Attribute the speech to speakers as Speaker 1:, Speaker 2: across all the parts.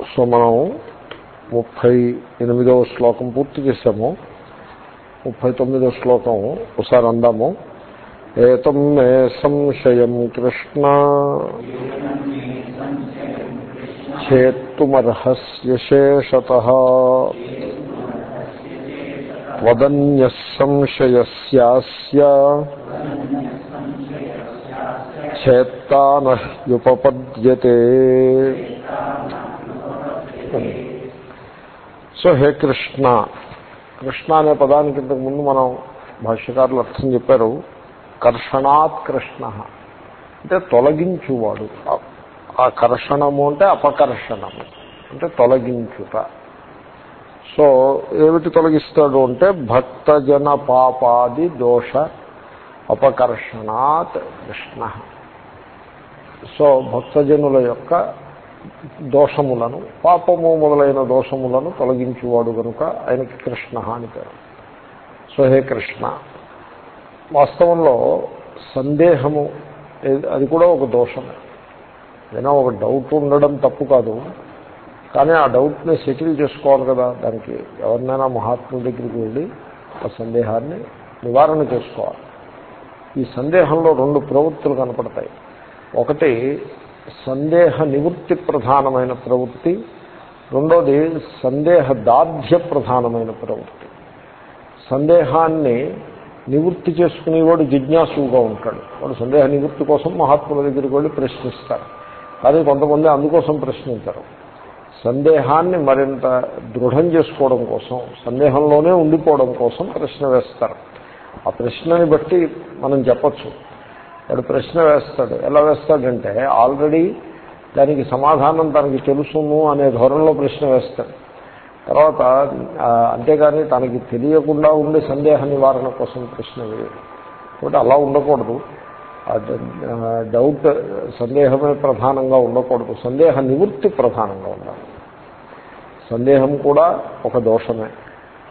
Speaker 1: So మనం ముప్పై ఎనిమిదవ శ్లోకం పూర్తి చేశాము. ముప్పై తొమ్మిదవ శ్లోకం ఒకసారి అందాము. ఏతం మే సంశయం కృష్ణ. చేత్తుమర్హస్యశేషత వదన్య సంశయస్యాస్య. చేత్తానయుపపద్యతే సో హే కృష్ణ. కృష్ణ అనే పదానికి ఇంతకు ముందు మనం భాష్యకారులు అర్థం చెప్పారు. కర్షణాత్ కృష్ణ. అంటే తొలగించువాడు. ఆ కర్షణము అంటే అపకర్షణము. అంటే తొలగించుట. సో ఏమిటి తొలగిస్తాడు అంటే భక్తజన పాపాది దోష అపకర్షణాత్ కృష్ణ. సో భక్తజనుల యొక్క దోషములను పాపము మొదలైన దోషములను తొలగించువాడు కనుక ఆయనకి కృష్ణ అని పేరు. సో హే కృష్ణ వాస్తవంలో సందేహము అది కూడా ఒక దోషమే. ఏదైనా ఒక డౌట్ ఉండడం తప్పు కాదు. కానీ ఆ డౌట్ని సెటిల్ చేసుకోవాలి కదా. దానికి ఎవరినైనా మహాత్ముల దగ్గరికి వెళ్ళి ఆ సందేహాన్ని నివారణ చేసుకోవాలి. ఈ సందేహంలో రెండు ప్రవృత్తులు కనపడతాయి. ఒకటి సందేహ నివృత్తి ప్రధానమైన ప్రవృత్తి. రెండోది సందేహ దార్ఢ్య ప్రధానమైన ప్రవృత్తి. సందేహాన్ని నివృత్తి చేసుకునేవాడు జిజ్ఞాసుగా ఉంటాడు. వాడు సందేహ నివృత్తి కోసం మహాత్ముల దగ్గరికి వెళ్ళి ప్రశ్నిస్తారు. కానీ కొంతమంది అందుకోసం ప్రశ్నించరు. సందేహాన్ని మరింత దృఢం చేసుకోవడం కోసం సందేహంలోనే ఉండిపోవడం కోసం ప్రశ్న వేస్తారు. ఆ ప్రశ్నని బట్టి మనం చెప్పచ్చు. వాడు ప్రశ్న వేస్తాడు. ఎలా వేస్తాడంటే ఆల్రెడీ దానికి సమాధానం తనకి తెలుసును అనే ధోరణిలో ప్రశ్న వేస్తాడు. తర్వాత అంతేగాని తనకి తెలియకుండా ఉండే సందేహ నివారణ కోసం ప్రశ్న వేయడు. కాబట్టి అలా ఉండకూడదు. డౌట్ సందేహమే ప్రధానంగా ఉండకూడదు. సందేహ నివృత్తి ప్రధానంగా ఉండాలి. సందేహం కూడా ఒక దోషమే.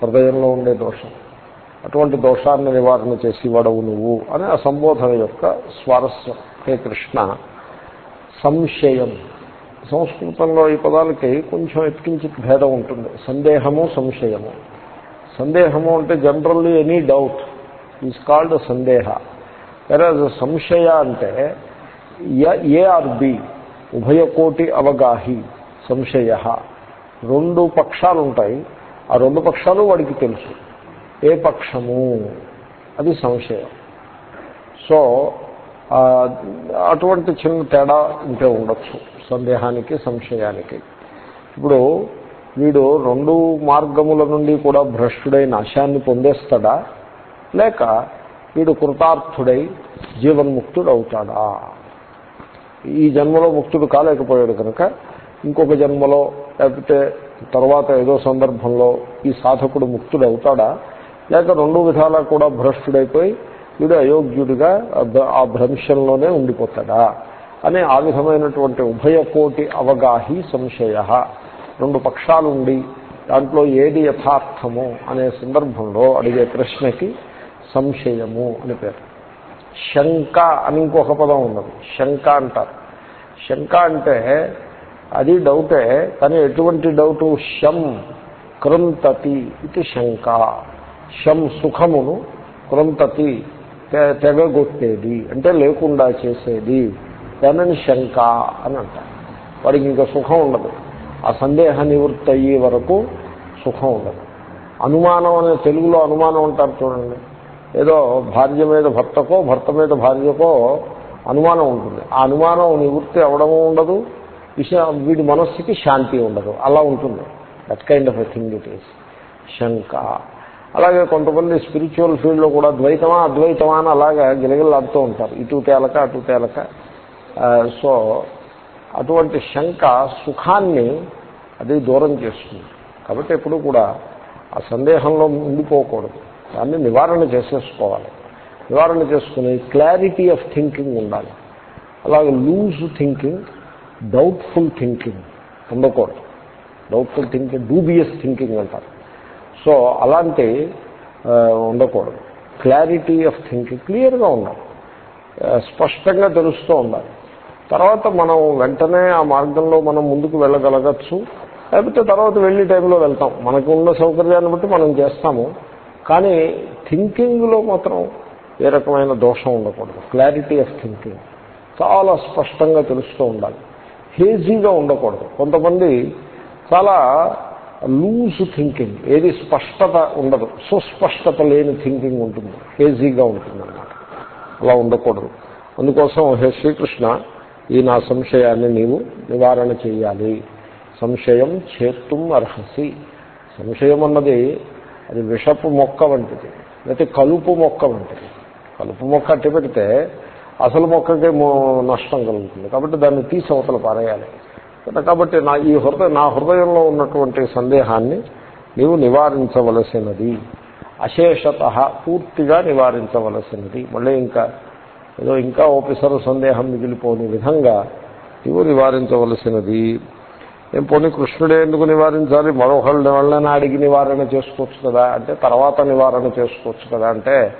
Speaker 1: హృదయంలో ఉండే దోషం. అటువంటి దోషాన్ని నివారణ చేసేవాడవు నువ్వు అని ఆ సంబోధన యొక్క స్వారస్యం. హే కృష్ణ సంశయం. సంస్కృతంలో ఈ పదాలకి కొంచెం ఎత్కించిత్ భేదం ఉంటుంది. సందేహము సంశయము. సందేహము అంటే generally any doubt is called సందేహ. వేరే సంశయ అంటే ఏ ఆర్ బి ఉభయకోటి అవగాహి సంశయ. రెండు పక్షాలు ఉంటాయి ఆ రెండు పక్షాలు వాడికి తెలుసు. ఏ పక్షము? అది సంశయం. సో అటువంటి చిన్న తేడా ఉంటే ఉండొచ్చు. సందేహానికి సంశయానికి. ఇప్పుడు వీడు రెండు మార్గముల నుండి కూడా భ్రష్టుడై నాశాన్ని పొందేస్తాడా? లేక వీడు కృతార్థుడై జీవన్ముక్తుడు అవుతాడా ఈ జన్మలో ముక్తుడు కాలేకపోయాడు కనుక ఇంకొక జన్మలో లేకపోతే తర్వాత ఏదో సందర్భంలో ఈ సాధకుడు ముక్తుడు అవుతాడా లేక రెండు విధాలా కూడా భ్రష్టుడైపోయి వీడు అయోగ్యుడిగా ఆ భ్రంశంలోనే ఉండిపోతాడా? అనే ఆ విధమైనటువంటి ఉభయకోటి అవగాహి సంశయ. రెండు పక్షాలుండి దాంట్లో ఏది యథార్థము అనే సందర్భంలో అడిగే ప్రశ్నకి సంశయము అని పేరు. శంక అని ఇంకొక పదం ఉన్నది. శంక అంటారు. శంక అంటే అది డౌటే కానీ ఎటువంటి డౌటు? శం కృంతతి ఇది శంక. శం సుఖమును క్రొంతతి తెగగొట్టేది అంటే లేకుండా చేసేది దానిని శంక అని అంటారు. వాడికి ఇంకా సుఖం ఉండదు. ఆ సందేహ నివృత్తి అయ్యే వరకు సుఖం ఉండదు. అనుమానం అనే తెలుగులో అనుమానం అంటారు చూడండి. ఏదో భార్య మీద భర్తకో భర్త మీద భార్యకో అనుమానం ఉంటుంది. ఆ అనుమానం నివృత్తి అవడము ఉండదు. విషయం వీడి మనస్సుకి శాంతి ఉండదు. అలా ఉంటుంది. That kind of a thing it is శంక. అలాగే కొంతమంది స్పిరిచువల్ ఫీల్డ్లో కూడా ద్వైతమా అద్వైతమా అని అలాగా గిలగిలాడుతూ ఉంటారు. ఇటు తేలక అటు తేలక. సో అటువంటి శంక సుఖాన్ని అది దూరం చేస్తుంది. కాబట్టి ఎప్పుడు కూడా ఆ సందేహంలో ఉండిపోకూడదు. దాన్ని నివారణ చేసేసుకోవాలి. నివారణ చేసుకుని క్లారిటీ ఆఫ్ థింకింగ్ ఉండాలి. అలాగే లూజ్ థింకింగ్ డౌట్ఫుల్ థింకింగ్ ఉండకూడదు. డౌట్ఫుల్ థింకింగ్ డూబియస్ థింకింగ్ అంటారు. సో అలాంటి ఉండకూడదు. క్లారిటీ ఆఫ్ థింకింగ్ క్లియర్గా ఉండాలి. స్పష్టంగా తెలుస్తూ ఉండాలి. తర్వాత మనం వెంటనే ఆ మార్గంలో మనం ముందుకు వెళ్ళగలగచ్చు. లేకపోతే తర్వాత వెళ్ళే టైంలో వెళ్తాం. మనకు ఉన్న సౌకర్యాన్ని బట్టి మనం చేస్తాము. కానీ థింకింగ్లో మాత్రం ఏ రకమైన దోషం ఉండకూడదు. క్లారిటీ ఆఫ్ థింకింగ్ చాలా స్పష్టంగా తెలుస్తూ ఉండాలి. హేజీగా ఉండకూడదు. కొంతమంది చాలా లూజ్ థింకింగ్. ఏది స్పష్టత ఉండదు. సుస్పష్టత లేని థింకింగ్ ఉంటుంది. హేజీగా ఉంటుంది అన్నమాట అలా ఉండకూడదు. అందుకోసం హే శ్రీకృష్ణ ఈ నా సంశయాన్ని నీవు నివారణ చేయాలి. సంశయం చేతుం అర్హసి. సంశయం అన్నది అది విషపు మొక్క వంటిది. లేకపోతే కలుపు మొక్క వంటిది. కలుపు మొక్క అట్టి పెడితే అసలు మొక్కకే నష్టం కలుగుతుంది. కాబట్టి దాన్ని తీసి అవతల పారేయాలి. కాబట్టి నా ఈ హృదయ నా హృదయంలో ఉన్నటువంటి సందేహాన్ని నీవు నివారించవలసినది. అశేషత పూర్తిగా నివారించవలసినది. మళ్ళీ ఇంకా ఏదో ఇంకా ఓపెసరు సందేహం మిగిలిపోని విధంగా నీవు నివారించవలసినది. ఏం పోనీ కృష్ణుడే ఎందుకు నివారించాలి? మరొకళ్ళ వాళ్ళని అడిగి నివారణ చేసుకోవచ్చు కదా? అంటే తర్వాత నివారణ చేసుకోవచ్చు కదా? అంటే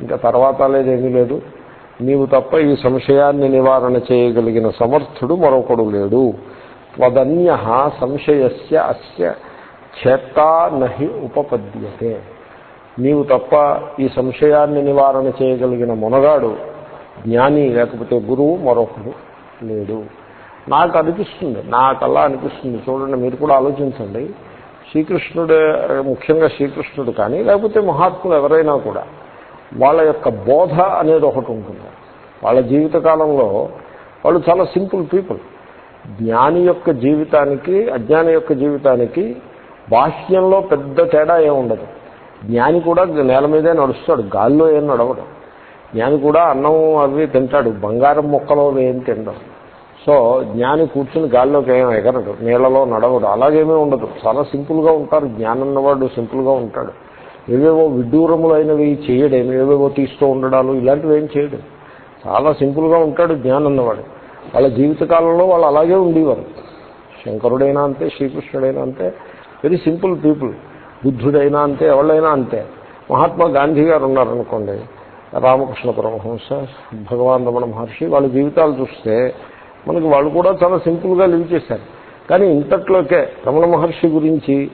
Speaker 1: ఇంకా తర్వాత లేదేమీ లేదు. నీవు తప్ప ఈ సంశయాన్ని నివారణ చేయగలిగిన సమర్థుడు మరొకడు లేడు. త్వదన్య సంశయస్య అస్య చేత్తా నహి ఉపపద్యతే. నీవు తప్ప ఈ సంశయాన్ని నివారణ చేయగలిగిన మునగాడు జ్ఞాని లేకపోతే గురువు మరొకడు లేడు. నాకు అనిపిస్తుంది నాకల్లా అనిపిస్తుంది. చూడండి మీరు కూడా ఆలోచించండి. శ్రీకృష్ణుడే ముఖ్యంగా శ్రీకృష్ణుడు కానీ లేకపోతే మహాత్ములు ఎవరైనా కూడా వాళ్ళ యొక్క బోధ అనేది ఒకటి ఉంటుంది. వాళ్ళ జీవితకాలంలో వాళ్ళు చాలా సింపుల్ పీపుల్. జ్ఞాని యొక్క జీవితానికి అజ్ఞాని యొక్క జీవితానికి బాహ్యంలో పెద్ద తేడా ఏముండదు. జ్ఞాని కూడా నేల మీదే నడుస్తాడు గాల్లో ఏం నడవడు. జ్ఞాని కూడా అన్నం అవి తింటాడు బంగారం మొక్కలో ఏం తినడం సో జ్ఞాని కూర్చుని గాల్లోకి ఏం ఎగరడు నీళ్ళలో నడవడు అలాగేమీ ఉండదు. చాలా సింపుల్గా ఉంటారు జ్ఞానన్నవాడు సింపుల్గా ఉంటాడు. ఏవేవో విడ్డూరములైనవి చేయడేమి ఏవేవో తీస్తూ ఉండడాలు ఇలాంటివి ఏం చేయడు. చాలా సింపుల్గా ఉంటాడు జ్ఞానన్నవాడు వాళ్ళ జీవితకాలంలో వాళ్ళు అలాగే ఉండేవారు. శంకరుడైనా అంతే శ్రీకృష్ణుడైనా అంతే వెరీ సింపుల్ పీపుల్. బుద్ధుడైనా అంతే ఎవళ్ళైనా అంతే. మహాత్మా గాంధీ గారు ఉన్నారనుకోండి రామకృష్ణ పరమహంస భగవాన్ రమణ మహర్షి వాళ్ళ జీవితాలు చూస్తే మనకి వాళ్ళు కూడా చాలా సింపుల్గా లివ్ చేశారు. కానీ ఇంతట్లోకే రమణ మహర్షి గురించి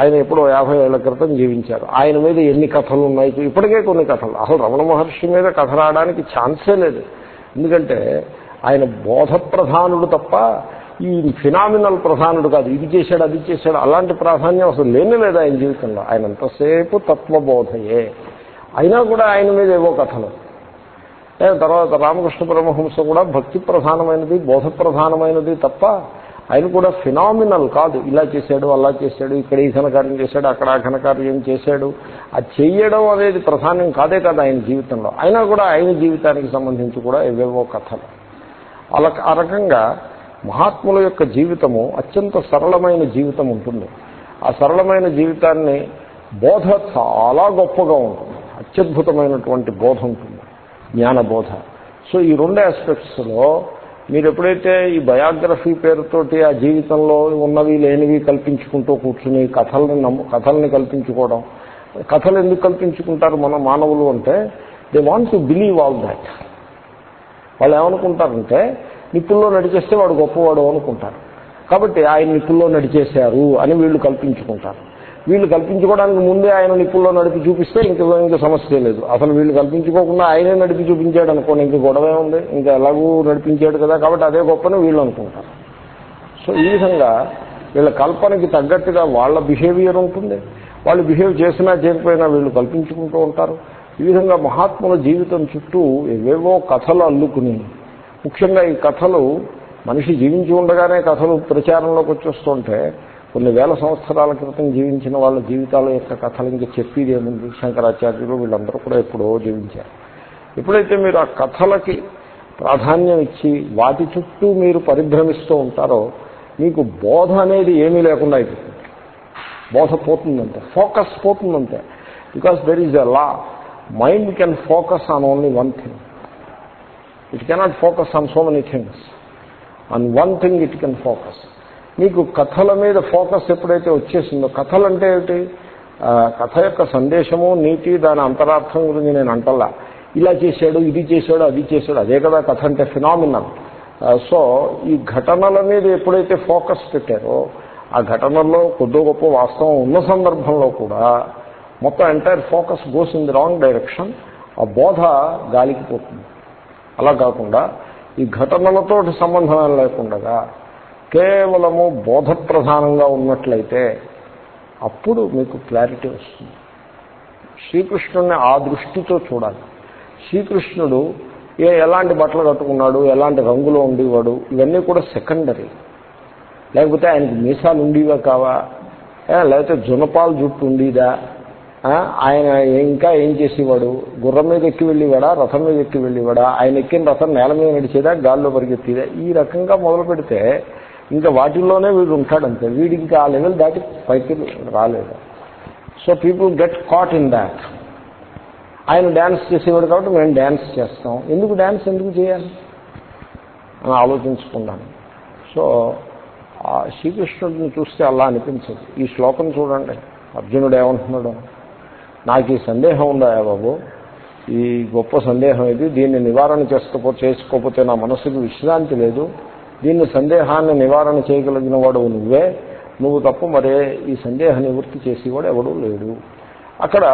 Speaker 1: ఆయన ఎప్పుడో యాభై ఏళ్ళ క్రితం జీవించారు. ఆయన మీద ఎన్ని కథలు ఉన్నాయి? ఇప్పటికే కొన్ని కథలు. అసలు రమణ మహర్షి మీద కథ రావడానికి ఛాన్సే లేదు. ఎందుకంటే ఆయన బోధ ప్రధానుడు తప్ప ఈ ఫినామినల్ ప్రధానుడు కాదు. ఇది చేశాడు అది చేశాడు అలాంటి ప్రాధాన్యం అసలు లేని లేదు ఆయన జీవితంలో. ఆయన ఎంతసేపు తత్వబోధయే. అయినా కూడా ఆయన మీద ఏవో కథలు. తర్వాత రామకృష్ణ పరమహంస కూడా భక్తి ప్రధానమైనది బోధ ప్రధానమైనది తప్ప ఆయన కూడా ఫినామినల్ కాదు. ఇలా చేశాడు అలా చేశాడు ఇక్కడ ఈ ఘనకార్యం చేశాడు అక్కడ ఆ ఘనకార్యం చేశాడు. అది చెయ్యడం అనేది ప్రధానం కాదే కాదు ఆయన జీవితంలో. అయినా కూడా ఆయన జీవితానికి సంబంధించి కూడా ఏవేవో కథలు. ఆ రకంగా మహాత్ముల యొక్క జీవితము అత్యంత సరళమైన జీవితం ఉంటుంది. ఆ సరళమైన జీవితాన్ని బోధ చాలా గొప్పగా ఉంటుంది. అత్యద్భుతమైనటువంటి బోధ ఉంటుంది. జ్ఞానబోధ. సో ఈ రెండు ఆస్పెక్ట్స్లో మీరు ఎప్పుడైతే ఈ బయోగ్రఫీ పేరుతోటి ఆ జీవితంలో ఉన్నవి లేనివి కల్పించుకుంటూ కూర్చుని కథల్ని నమ్ము కథల్ని కల్పించుకోవడం కథలు ఎందుకు కల్పించుకుంటారు మన మానవులు అంటే they want to believe all that వాళ్ళు ఏమనుకుంటారంటే నిప్పుల్లో నడిచేస్తే వాడు గొప్పవాడు అనుకుంటారు. కాబట్టి ఆయన నిప్పుల్లో నడిచేశారు అని వీళ్ళు కల్పించుకుంటారు. వీళ్ళు కల్పించుకోవడానికి ముందే ఆయన నిప్పుల్లో నడిపి చూపిస్తే ఇంక ఇంకా సమస్య లేదు. అసలు వీళ్ళు కల్పించుకోకుండా ఆయనే నడిపి చూపించాడు అనుకోండి ఇంక గొడవే ఉంది ఇంకా ఎలాగూ నడిపించాడు కదా కాబట్టి అదే గొప్పని వీళ్ళు అనుకుంటారు. సో ఈ విధంగా వీళ్ళ కల్పనకి తగ్గట్టుగా వాళ్ళ బిహేవియర్ ఉంటుంది. వాళ్ళు బిహేవ్ చేసినా చేయకపోయినా వీళ్ళు కల్పించుకుంటూ ఉంటారు. ఈ విధంగా మహాత్ముల జీవితం చుట్టూ ఏవేవో కథలు అల్లుకుని ముఖ్యంగా ఈ కథలు మనిషి జీవించి ఉండగానే కథలు ప్రచారంలోకి వచ్చేస్తుంటే కొన్ని వేల సంవత్సరాల క్రితం జీవించిన వాళ్ళ జీవితాల యొక్క కథలు ఇంకా చెప్పేది ఏముంది? శంకరాచార్యులు వీళ్ళందరూ కూడా ఎప్పుడో జీవించారు. ఎప్పుడైతే మీరు ఆ కథలకి ప్రాధాన్యం ఇచ్చి వాటి చుట్టూ మీరు పరిభ్రమిస్తూ ఉంటారో మీకు బోధ అనేది ఏమీ లేకుండా అయిపోతుంది. బోధ పోతుందంటే focus పోతుందంటే because there is a law mind can focus on only one thing it cannot focus on so many things on one thing it can focus మీకు కథల మీద ఫోకస్ ఎప్పుడైతే వచ్చేసిందో కథలు అంటే ఏమిటి? కథ యొక్క సందేశము నీతి దాని అంతరార్థం గురించి నేను అంటల్లా. ఇలా చేశాడు ఇది చేశాడు అది చేశాడు అదే కదా కథ అంటే ఫినామినల్ సో ఈ ఘటనల మీద ఎప్పుడైతే ఫోకస్ పెట్టారో ఆ ఘటనల్లో కొద్దో గొప్ప వాస్తవం ఉన్న సందర్భంలో కూడా మొత్తం entire focus goes in the wrong direction ఆ బోధ గాలికి పోతుంది. అలా కాకుండా ఈ ఘటనలతో సంబంధం లేకుండా కేవలము బోధ ప్రధానంగా ఉన్నట్లయితే అప్పుడు మీకు క్లారిటీ వస్తుంది. శ్రీకృష్ణుడిని ఆ దృష్టితో చూడాలి. శ్రీకృష్ణుడు ఏ ఎలాంటి బట్టలు కట్టుకున్నాడు ఎలాంటి రంగులో ఉండేవాడు ఇవన్నీ కూడా సెకండరీ లేకపోతే ఆయనకి మీసాలు ఉండేవా కావా? లేకపోతే జునపాలు జుట్టు ఉండేదా? ఆయన ఇంకా ఏం చేసేవాడు? గుర్రం మీద ఎక్కి వెళ్ళేవాడా? రథం మీద ఎక్కి వెళ్ళేవాడా? ఆయన ఎక్కిన రథం నేల మీద నడిచేదా? గాల్లో పరిగెత్తేదా? ఈ రకంగా మొదలు పెడితే ఇంకా వాటిల్లోనే వీడు ఉంటాడంతే. వీడి ఇంకా ఆ లెవెల్ దాటి పైకి రాలేదు. So people get caught in that ఆయన డ్యాన్స్ చేసేవాడు కాబట్టి మేము డ్యాన్స్ చేస్తాం. ఎందుకు డ్యాన్స్ ఎందుకు చేయాలి? అని ఆలోచించుకున్నాను. సో ఆ శ్రీకృష్ణుడిని చూస్తే అలా అనిపించదు. ఈ శ్లోకం చూడండి. అర్జునుడు ఏమంటున్నాడు? నాకు ఈ సందేహం ఉందా బాబు? ఈ గొప్ప సందేహం ఇది దీన్ని నివారణ చేసుకో చేసుకోకపోతే నా మనసుకు విశ్రాంతి లేదు. దీన్ని సందేహాన్ని నివారణ చేయగలిగిన వాడు నువ్వే. నువ్వు తప్ప మరే. ఈ సందేహ నివృత్తి చేసేవాడు ఎవడూ లేడు. అక్కడ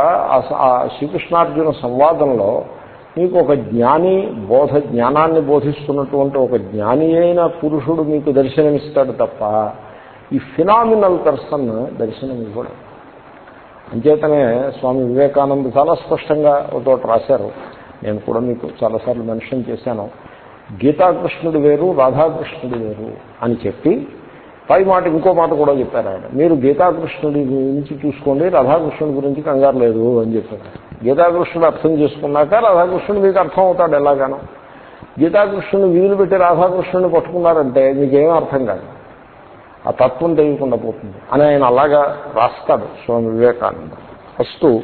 Speaker 1: ఆ శ్రీకృష్ణార్జున సంవాదంలో మీకు ఒక జ్ఞాని బోధ జ్ఞానాన్ని బోధిస్తున్నటువంటి ఒక జ్ఞాని అయిన పురుషుడు మీకు దర్శనమిస్తాడు తప్ప ఈ ఫినామినల్ పర్సన్ దర్శనం ఇవ్వడం అంచేతనే స్వామి వివేకానంద చాలా స్పష్టంగా ఒక చోట రాశారు. నేను కూడా మీకు చాలాసార్లు మెన్షన్ చేశాను. గీతాకృష్ణుడు వేరు రాధాకృష్ణుడు వేరు అని చెప్పి పై మాట ఇంకో మాట కూడా చెప్పారు ఆయన. మీరు గీతాకృష్ణుడి గురించి చూసుకోండి రాధాకృష్ణుడి గురించి కంగారు లేదు అని చెప్పారు. గీతాకృష్ణుడు అర్థం చేసుకున్నాక రాధాకృష్ణుడు మీకు అర్థం అవుతాడు ఎలాగానో. గీతాకృష్ణుని వీలు పెట్టి రాధాకృష్ణుని పట్టుకున్నారంటే మీకేమీ అర్థం కాదు. ఆ తత్వం తెలియకుండా పోతుంది. అని ఆయన అలాగా రాస్తాడు స్వామి వివేకానంద. ఫస్ట్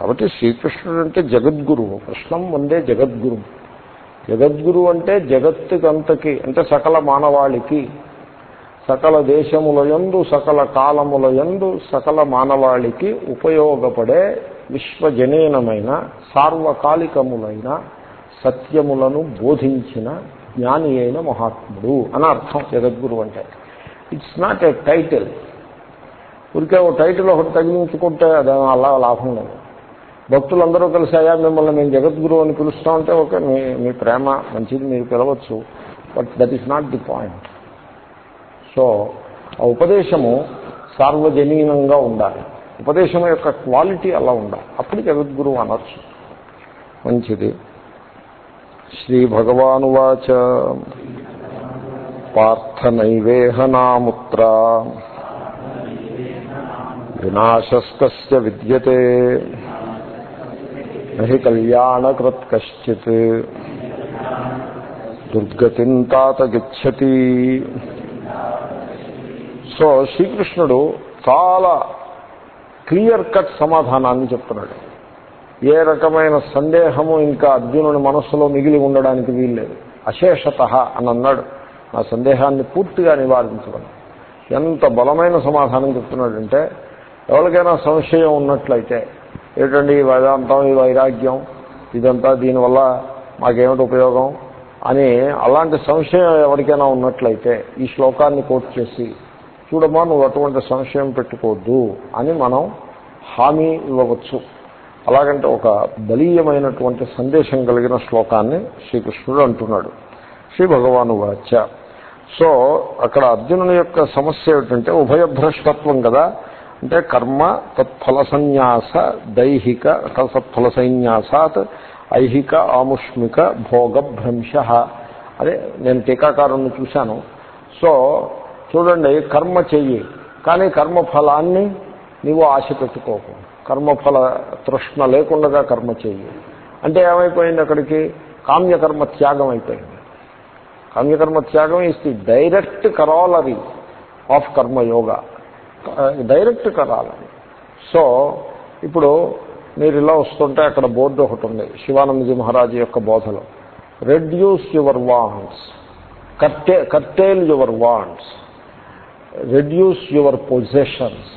Speaker 1: కాబట్టి శ్రీకృష్ణుడు అంటే జగద్గురువు. కృష్ణం వందే జగద్గురు జగద్గురు అంటే జగత్తుకంతకి అంటే సకల మానవాళికి సకల దేశములయందు సకల కాలములయందు సకల మానవాళికి ఉపయోగపడే విశ్వజనీనమైన సార్వకాలికములైన సత్యములను బోధించిన జ్ఞాని అయిన మహాత్ముడు. అని అర్థం జగద్గురు అంటే. ఇట్స్ నాట్ ఏ టైటిల్ ఊరికే ఓ టైటిల్ ఒకటి తగిలించుకుంటే అది అలా లాభం లేదు. భక్తులందరూ కలిసి అయ్యా మిమ్మల్ని మేము జగద్గురు అని పిలుస్తామంటే ఓకే మీ మీ ప్రేమ మంచిది మీరు పిలవచ్చు. But that is not the point so ఆ ఉపదేశము సార్వజనీనంగా ఉండాలి. ఉపదేశం యొక్క క్వాలిటీ అలా ఉండాలి. అప్పుడు జగద్గురువు అనొచ్చు. మంచిది. శ్రీ భగవానువాచ. పార్థనైవేహనాముత్ర వినాశస్త విద్యతే. నహి కళ్యాణకృత్ కశ్చిత్. దుర్గతిం తాత గచ్చతి. సో శ్రీకృష్ణుడు చాలా క్లియర్ కట్ సమాధానాన్ని చెప్తున్నాడు. ఏ రకమైన సందేహము ఇంకా అర్జునుని మనస్సులో మిగిలి ఉండడానికి వీల్లేదు. అశేషత అని అన్నాడు. ఆ సందేహాన్ని పూర్తిగా నివారించగలం ఎంత బలమైన సమాధానం చెప్తున్నాడంటే ఎవరికైనా సంశయం ఉన్నట్లయితే ఏమిటండి ఈ వేదాంతం ఈ వైరాగ్యం ఇదంతా దీనివల్ల మాకేమిటి ఉపయోగం అని అలాంటి సంశయం ఎవరికైనా ఉన్నట్లయితే ఈ శ్లోకాన్ని కోట్ చేసి చూడమా నువ్వు అటువంటి సంశయం పెట్టుకోవద్దు అని మనం హామీ ఇవ్వవచ్చు. అలాగంటే ఒక బలీయమైనటువంటి సందేశం కలిగిన శ్లోకాన్ని శ్రీకృష్ణుడు అంటున్నాడు. శ్రీ భగవాను వాచ సో అక్కడ అర్జునుని యొక్క సమస్య ఏమిటంటే ఉభయభ్రష్టత్వం కదా. అంటే కర్మ తత్ఫల సన్యాస దైహిక తత్ఫల సన్యాసాత్ ఐహిక ఆముష్మిక భోగభ్రంశ. అదే నేను టీకాకారుణ్ణి చూశాను. సో చూడండి కర్మ చెయ్యి. కానీ కర్మఫలాన్ని నీవు ఆశ పెట్టుకోకు. కర్మఫల తృష్ణ లేకుండా కర్మ చెయ్యి. అంటే ఏమైపోయింది అక్కడికి? కామ్యకర్మ త్యాగం అయిపోయింది. కామ్యకర్మ త్యాగం is the direct corollary of karmayoga direct corollary so ఇప్పుడు మీరు ఇలా వస్తుంటే అక్కడ బోర్డు ఒకటి ఉంది. శివానందజీ మహారాజు యొక్క బోధలో. Reduce your wants curt curtail your wants reduce your possessions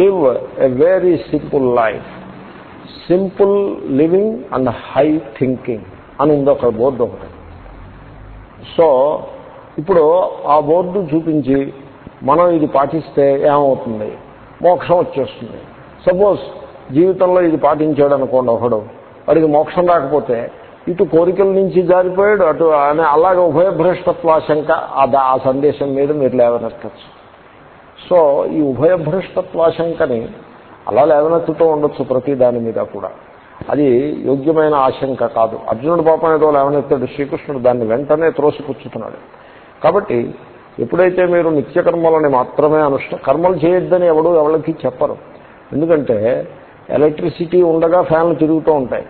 Speaker 1: live a very simple life simple living and high thinking అని ఉంది ఒక బోర్డు ఒకటి. సో ఇప్పుడు ఆ బోర్డు చూపించి మనం ఇది పాటిస్తే ఏమవుతుంది? మోక్షం వచ్చేస్తుంది. సపోజ్ జీవితంలో ఇది పాటించాడు అనుకోండి ఒకడు. వాడికి మోక్షం రాకపోతే ఇటు కోరికల నుంచి జారిపోయాడు అటు అనే అలాగే ఉభయభ్రష్టత్వాశంక ఆ ఆ సందేశం మీద మీరు లేవనెత్తచ్చు. సో ఈ ఉభయభ్రష్టత్వాశంకని అలా లేవనెత్తుతూ ఉండొచ్చు ప్రతి దాని మీద కూడా. అది యోగ్యమైన ఆశంక కాదు. అర్జునుడు పాపం ఏదో లేవనెత్తాడు శ్రీకృష్ణుడు దాన్ని వెంటనే త్రోసిపుచ్చుతున్నాడు కాబట్టి ఎప్పుడైతే మీరు నిత్యకర్మలని మాత్రమే అనుష్ఠ కర్మలు చేయొద్దని ఎవడు ఎవరికి చెప్పరు. ఎందుకంటే ఎలక్ట్రిసిటీ ఉండగా ఫ్యాన్లు తిరుగుతూ ఉంటాయి.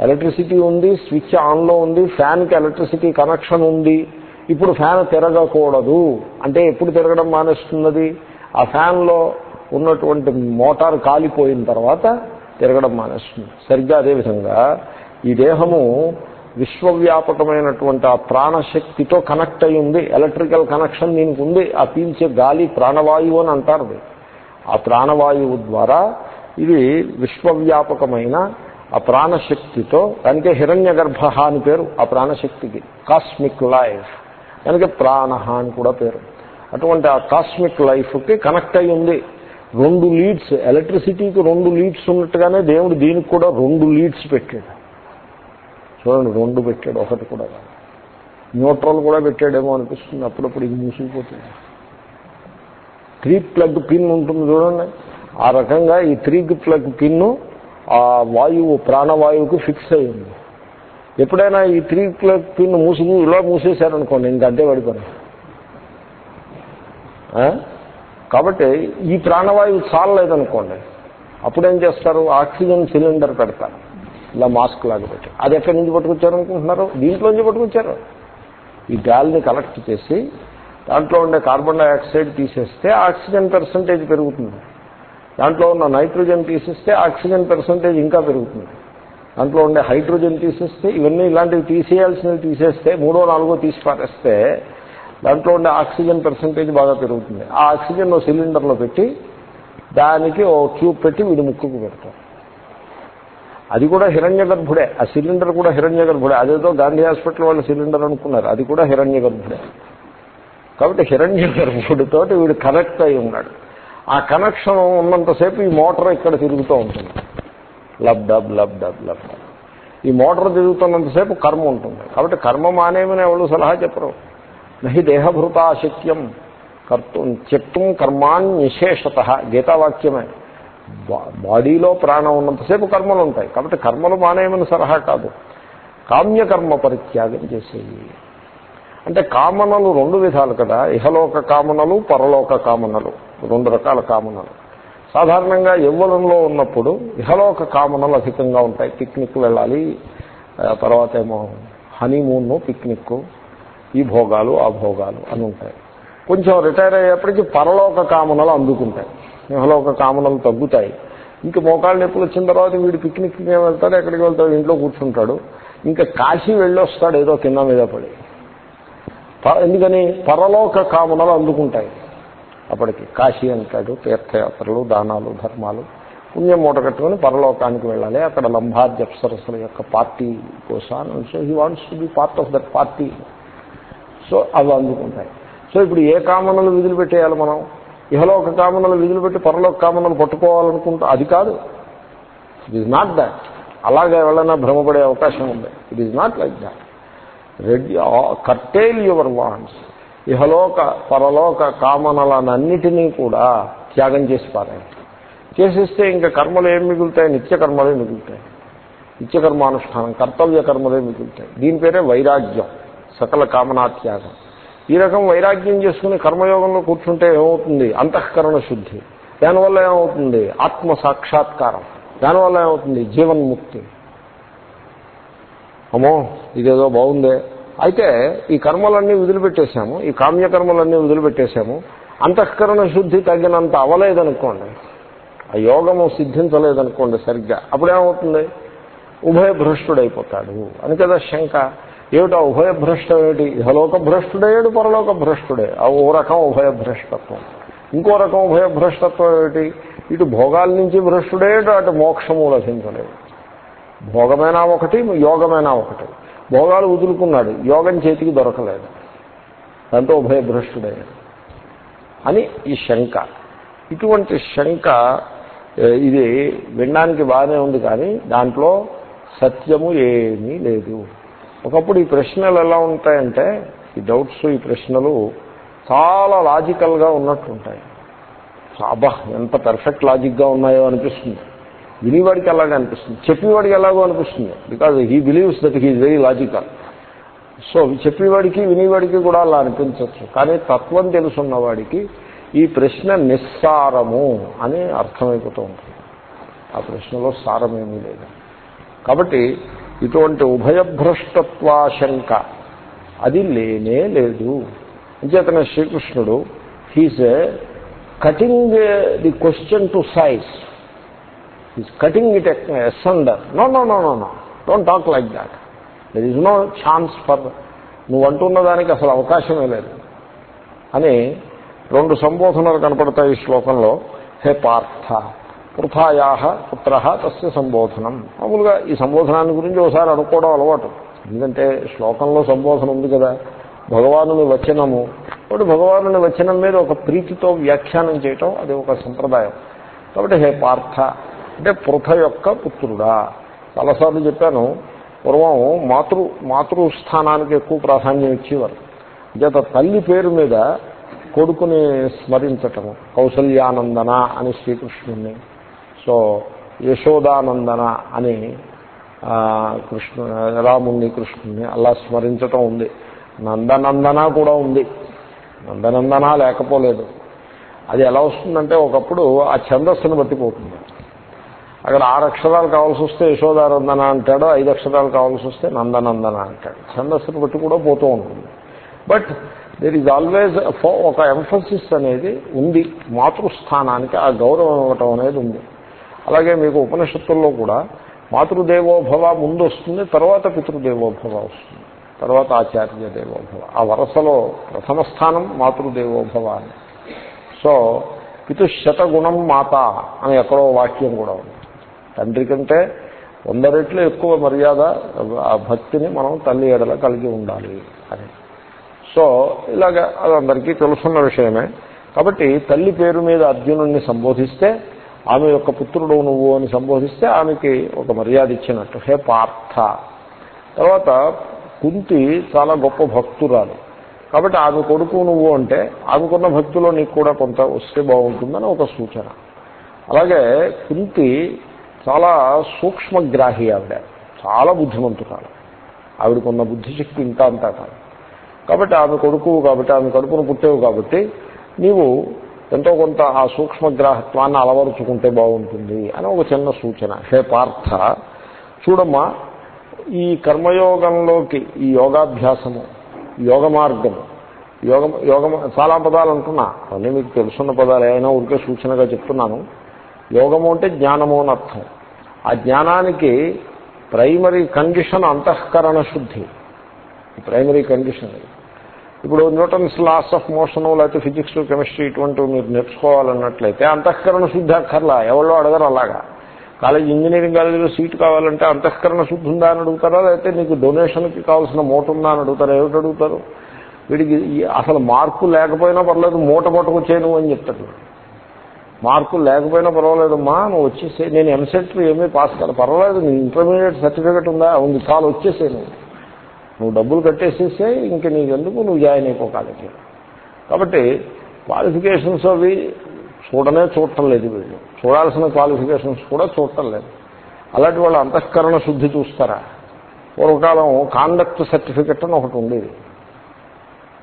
Speaker 1: ఎలక్ట్రిసిటీ ఉంది స్విచ్ ఆన్లో ఉంది ఫ్యాన్కి ఎలక్ట్రిసిటీ కనెక్షన్ ఉంది. ఇప్పుడు ఫ్యాన్ తిరగకూడదు. అంటే ఎప్పుడు తిరగడం మానేస్తున్నది? ఆ ఫ్యాన్లో ఉన్నటువంటి మోటార్ కాలిపోయిన తర్వాత తిరగడం మానేస్తుంది. సరిగ్గా అదేవిధంగా ఈ దేహము విశ్వవ్యాపకమైనటువంటి ఆ ప్రాణశక్తితో కనెక్ట్ అయి ఉంది. ఎలక్ట్రికల్ కనెక్షన్ దీనికి ఉంది. ఆ పీల్చే గాలి ప్రాణవాయువు అని అంటారు ఆ ప్రాణవాయువు ద్వారా ఇది విశ్వవ్యాపకమైన ఆ ప్రాణశక్తితో దానికే హిరణ్య గర్భ అని పేరు ఆ ప్రాణశక్తికి. Cosmic life. దానికి ప్రాణ అని కూడా పేరు. అటువంటి ఆ కాస్మిక్ లైఫ్కి కనెక్ట్ అయి ఉంది. రెండు లీడ్స్ ఎలక్ట్రిసిటీకి రెండు లీడ్స్ ఉన్నట్టుగానే దేవుడు దీనికి కూడా రెండు లీడ్స్ పెట్టాడు. చూడండి రెండు పెట్టాడు ఒకటి కూడా కాదు. న్యూట్రల్ కూడా పెట్టాడేమో అనిపిస్తుంది అప్పుడప్పుడు ఇది మూసిపోతుంది. త్రీ ప్లగ్ పిన్ ఉంటుంది చూడండి. ఆ రకంగా ఈ త్రీ ప్లగ్ పిన్ను ఆ వాయువు ప్రాణవాయువుకి ఫిక్స్ అయ్యింది ఎప్పుడైనా ఈ త్రీ ప్లగ్ పిన్ మూసి ఇలా మూసేశారనుకోండి ఇంకంతే పడిపోయి కాబట్టి ఈ ప్రాణవాయువు చాలలేదనుకోండి అప్పుడేం చేస్తారు? ఆక్సిజన్ సిలిండర్ పెడతారు. ఇలా మాస్క్ లాగా పెట్టి. అది ఎక్కడి నుంచి పట్టుకొచ్చారు అనుకుంటున్నారు దీంట్లోంచి పట్టుకొచ్చారు. ఈ గాలిని కలెక్ట్ చేసి దాంట్లో ఉండే కార్బన్ డైఆక్సైడ్ తీసేస్తే ఆక్సిజన్ పర్సంటేజ్ పెరుగుతుంది. దాంట్లో ఉన్న నైట్రోజన్ తీసేస్తే ఆక్సిజన్ పర్సంటేజ్ ఇంకా పెరుగుతుంది. దాంట్లో ఉండే హైడ్రోజన్ తీసేస్తే ఇవన్నీ ఇలాంటివి తీసేయాల్సినవి తీసేస్తే మూడో నాలుగో తీసి పారేస్తే దాంట్లో ఉండే ఆక్సిజన్ పర్సంటేజ్ బాగా పెరుగుతుంది. ఆ ఆక్సిజన్ ఓ సిలిండర్లో పెట్టి దానికి ఓ ట్యూబ్ పెట్టి వీడి ముక్కుకు పెడతాం. అది కూడా హిరణ్య గర్భుడే ఆ సిలిండర్ కూడా హిరణ్య గర్భుడే అదేదో గాంధీ హాస్పిటల్ వాళ్ళు సిలిండర్ అనుకున్నారు. అది కూడా హిరణ్య గర్భుడే కాబట్టి హిరణ్య గర్భుడితో వీడు కనెక్ట్ అయి ఉన్నాడు. ఆ కనెక్షన్ ఉన్నంతసేపు ఈ మోటార్ ఇక్కడ తిరుగుతూ ఉంటుంది. Lub dub lub dub lub dub. ఈ మోటార్ తిరుగుతున్నంతసేపు కర్మ ఉంటుంది. కాబట్టి కర్మ మానేమని ఎవరు సలహా చెప్పరు. నహి దేహభృతాశక్యం కర్తూ కర్తు కర్మాణ్యశేషత గీతావాక్యమే. బా- బాడీలో ప్రాణం ఉన్నంతసేపు కర్మలు ఉంటాయి. కాబట్టి కర్మలు మానేయమని సలహా కాదు. కామ్యకర్మ పరిత్యాగం చేసేవి అంటే కామనలు రెండు విధాలు కదా. ఇహలోక కామనలు పరలోక కామనలు. రెండు రకాల కామనలు. సాధారణంగా యవ్వనంలో ఉన్నప్పుడు ఇహలోక కామనలు అధికంగా ఉంటాయి. పిక్నిక్ వెళ్ళాలి. తర్వాత ఏమో హనీమూన్ పిక్నిక్ ఈ భోగాలు ఆ భోగాలు అని ఉంటాయి. కొంచెం రిటైర్ అయ్యేప్పటికీ పరలోక కామనలు అందుకుంటాయి. ఇహలోక కామనలు తగ్గుతాయి. ఇంకా మోకాళ్ళ నొప్పులు వచ్చిన తర్వాత వీడు పిక్నిక్కి ఏం వెళ్తాడు ఎక్కడికి వెళ్తాడు ఇంట్లో కూర్చుంటాడు. ఇంకా కాశీ వెళ్ళొస్తాడు ఏదో కింద మీద పడి. ఎందుకని? పరలోక కామనలు అందుకుంటాయి. అప్పటికి కాశీ అంటాడు తీర్థయాత్రలు దానాలు ధర్మాలు. పుణ్యం మూట కట్టుకుని పరలోకానికి వెళ్ళాలి. అక్కడ లంబాద్య అప్సరసల యొక్క పార్టీ కోసం so he wants to be part of that party so అవి అందుకుంటాయి. సో ఇప్పుడు ఏ కామనలు విధులు పెట్టేయాలి మనం? ఇహలోక కామనలు విధులు పెట్టి పరలోక కామనలు పట్టుకోవాలనుకుంటా అది కాదు. ఇట్ ఈజ్ నాట్ దాట్ అలాగే ఎవరైనా భ్రమపడే అవకాశం ఉంది. It is not like that reduce curtail your wants ఇహలోక పరలోక కామనలనన్నిటినీ కూడా త్యాగం చేసి పారాయి చేసేస్తే ఇంకా కర్మలు ఏం మిగులుతాయి? నిత్య కర్మలే మిగులుతాయి. నిత్యకర్మానుష్ఠానం కర్తవ్య కర్మలే మిగులుతాయి. దీని పేరే వైరాగ్యం. సకల కామనాత్యాగం. ఈ రకం వైరాగ్యం చేసుకుని కర్మయోగంలో కూర్చుంటే ఏమవుతుంది? అంతఃకరణ శుద్ధి. దానివల్ల ఏమవుతుంది? ఆత్మ సాక్షాత్కారం. దానివల్ల ఏమవుతుంది? జీవన్ముక్తి అమ్మో ఇదేదో బాగుందే. అయితే ఈ కర్మలన్నీ వదిలిపెట్టేశాము ఈ కామ్యకర్మలన్నీ వదిలిపెట్టేశాము. అంతఃకరణ శుద్ధి తగినంత అవలేదనుకోండి. ఆ యోగము సిద్ధించలేదనుకోండి సరిగ్గా. అప్పుడేమవుతుంది? ఉభయ భ్రష్టుడైపోతాడు అని కదా శంక. ఏమిటా ఉభయభ్రష్టం ఏమిటి ఇహలోక భ్రష్టుడయ్యాడు పరలోక భ్రష్టుడే ఓ రకం ఉభయభ్రష్టత్వం. ఇంకో రకం ఉభయభ్రష్టత్వం ఏమిటి? ఇటు భోగాల నుంచి భ్రష్టుడయ్యాడు అటు మోక్షము లభించలేదు. భోగమైనా ఒకటి యోగమైనా ఒకటి. భోగాలు వదులుకున్నాడు. యోగం చేతికి దొరకలేదు. దాంతో ఉభయభ్రష్టుడయ్యాడు అని ఈ శంక. ఇటువంటి శంక ఇది వినడానికి బాగానే ఉంది కానీ దాంట్లో సత్యము ఏమీ లేదు. ఒకప్పుడు ఈ ప్రశ్నలు ఎలా ఉంటాయంటే ఈ డౌట్స్ ఈ ప్రశ్నలు చాలా లాజికల్గా ఉన్నట్టు ఉంటాయి. అబ్బా ఎంత పర్ఫెక్ట్ లాజిక్గా ఉన్నాయో అనిపిస్తుంది. వినివాడికి అలాగే అనిపిస్తుంది. చెప్పేవాడికి ఎలాగో అనిపిస్తుంది. Because he believes that he very logical so చెప్పేవాడికి వినేవాడికి కూడా అలా అనిపించవచ్చు. కానీ తత్వం తెలుసున్నవాడికి ఈ ప్రశ్న నిస్సారము అని అర్థమైపోతూ ఉంటుంది. ఆ ప్రశ్నలో సారమేమీ లేదు. కాబట్టి ఇటువంటి ఉభయభ్రష్టత్వాశంక. అది లేనే లేదు. అంచేతనే శ్రీకృష్ణుడు he's cutting the question to size is cutting it asunder no no no no no don't talk like that there is no chance for నువ్వు అంటున్న దానికి అసలు అవకాశమే లేదు. అని రెండు సంబోధనలు కనపడతాయి ఈ శ్లోకంలో. హే పార్థ వృథాయా పుత్ర తస్య సంబోధనం. మామూలుగా ఈ సంబోధనాన్ని గురించి ఒకసారి అనుకోవడం అలవాటు. ఎందుకంటే శ్లోకంలో సంబోధన ఉంది కదా. భగవానుని వచనము. కాబట్టి భగవానుని వచనం మీద ఒక ప్రీతితో వ్యాఖ్యానం చేయటం అది ఒక సంప్రదాయం. కాబట్టి హే పార్థ అంటే పృథ యొక్క పుత్రుడా. చాలాసార్లు చెప్పాను పూర్వం మాతృ మాతృస్థానానికి ఎక్కువ ప్రాధాన్యం ఇచ్చేవారు. చేత తల్లి పేరు మీద కొడుకుని స్మరించటము. కౌసల్యానందన అని శ్రీకృష్ణుణ్ణి. సో యశోదానందన అని కృష్ణు రాముణ్ణి కృష్ణుణ్ణి అలా స్మరించటం ఉంది. నందనందన కూడా ఉంది. నందనందన లేకపోలేదు. అది ఎలా వస్తుందంటే ఒకప్పుడు ఆ ఛందస్సును బట్టిపోతుంది అక్కడ ఆరు అక్షరాలు కావాల్సి వస్తే యశోదానందన అంటాడు ఐదు అక్షరాలు కావాల్సి వస్తే నందనందన అంటాడు. ఛందస్సును బట్టి కూడా పోతూ ఉంటుంది. బట్ దెర్ ఈజ్ ఆల్వేజ్ ఒక ఎంఫసిస్ అనేది ఉంది. మాతృస్థానానికి ఆ గౌరవం ఇవ్వటం అనేది ఉంది. అలాగే మీకు ఉపనిషత్తుల్లో కూడా మాతృదేవోభవ ముందు వస్తుంది తర్వాత పితృదేవోభవ వస్తుంది తర్వాత ఆచార్య దేవోభవ ఆ వరసలో ప్రథమ స్థానం మాతృదేవోభవ అని. సో పితుశతగుణం మాత అని ఎక్కడో వాక్యం కూడా ఉంది. తండ్రి కంటే వంద రెట్లు ఎక్కువ మర్యాద ఆ భక్తిని మనం తల్లి ఎడల కలిగి ఉండాలి అని. సో ఇలాగ అది అందరికీ తెలుసున్న విషయమే. కాబట్టి తల్లి పేరు మీద అర్జునుడిని సంబోధిస్తే ఆమె యొక్క పుత్రుడు నువ్వు అని సంబోధిస్తే ఆమెకి ఒక మర్యాద ఇచ్చినట్టు. హే పార్థ. తర్వాత కుంతి చాలా గొప్ప భక్తురాలు. కాబట్టి ఆమె కొడుకు నువ్వు అంటే ఆమెకున్న భక్తిలో నీకు కూడా కొంత వస్తే బాగుంటుందని ఒక సూచన. అలాగే కుంతి చాలా సూక్ష్మగ్రాహి ఆవిడ. చాలా బుద్ధిమంతురాలు. ఆవిడకున్న బుద్ధిశక్తి ఇంత అంతా కాదు. కాబట్టి ఆమె కొడుకు కాబట్టి ఆమె కడుపును పుట్టేవు కాబట్టి నీవు ఎంతో కొంత ఆ సూక్ష్మగ్రాహత్వాన్ని అలవరుచుకుంటే బాగుంటుంది అని ఒక చిన్న సూచన. హే పార్థ చూడమ్మా ఈ కర్మయోగంలోకి ఈ యోగాభ్యాసము యోగ మార్గము యోగం యోగం చాలా పదాలు అంటున్నా. అవన్నీ మీకు తెలుసున్న పదాలు ఏమైనా ఊరికే సూచనగా చెప్తున్నాను. యోగము అంటే జ్ఞానము అని అర్థం. ఆ జ్ఞానానికి ప్రైమరీ కండిషన్ అంతఃకరణ శుద్ధి. ప్రైమరీ కండిషన్ ఇప్పుడు న్యూటన్స్ లాస్ ఆఫ్ మోషను లేకపోతే ఫిజిక్స్ కెమిస్ట్రీ ఇటువంటివి మీరు నేర్చుకోవాలన్నట్లయితే అంతఃకరణ శుద్ధి అక్కర్లా. ఎవరో అడగరు అలాగా. కాలేజ్ ఇంజనీరింగ్ కాలేజీలో సీట్ కావాలంటే అంతఃకరణ శుద్ధి ఉందా అని అడుగుతారా? లేకపోతే నీకు డొనేషన్కి కావాల్సిన మూట ఉందా అని అడుగుతారా? ఏమిటి అడుగుతారు? వీడికి అసలు మార్కు లేకపోయినా పర్లేదు మూట పట్టుకొచ్చే నువ్వు అని చెప్తాడు మార్కులు లేకపోయినా పర్వాలేదమ్మా నువ్వు వచ్చేసే నేను ఎంసెట్ ఏమీ పాస్ కాదు. పర్వాలేదు నీ ఇంటర్మీడియట్ సర్టిఫికేట్ ఉందా? ఉంది. చాలు వచ్చేసే నువ్వు. నువ్వు డబ్బులు కట్టేసేసే ఇంక నీకెందుకు? నువ్వు జాయిన్ అయిపో కాలేజీ కాబట్టి క్వాలిఫికేషన్స్ అవి చూడనే చూడటం లేదు వీళ్ళు. చూడాల్సిన క్వాలిఫికేషన్స్ కూడా చూడటం లేదు. అలాంటి వాళ్ళు అంతఃకరణ శుద్ధి చూస్తారా? పూర్వకాలం కాండక్ట్ సర్టిఫికెట్ అని ఒకటి ఉండేది.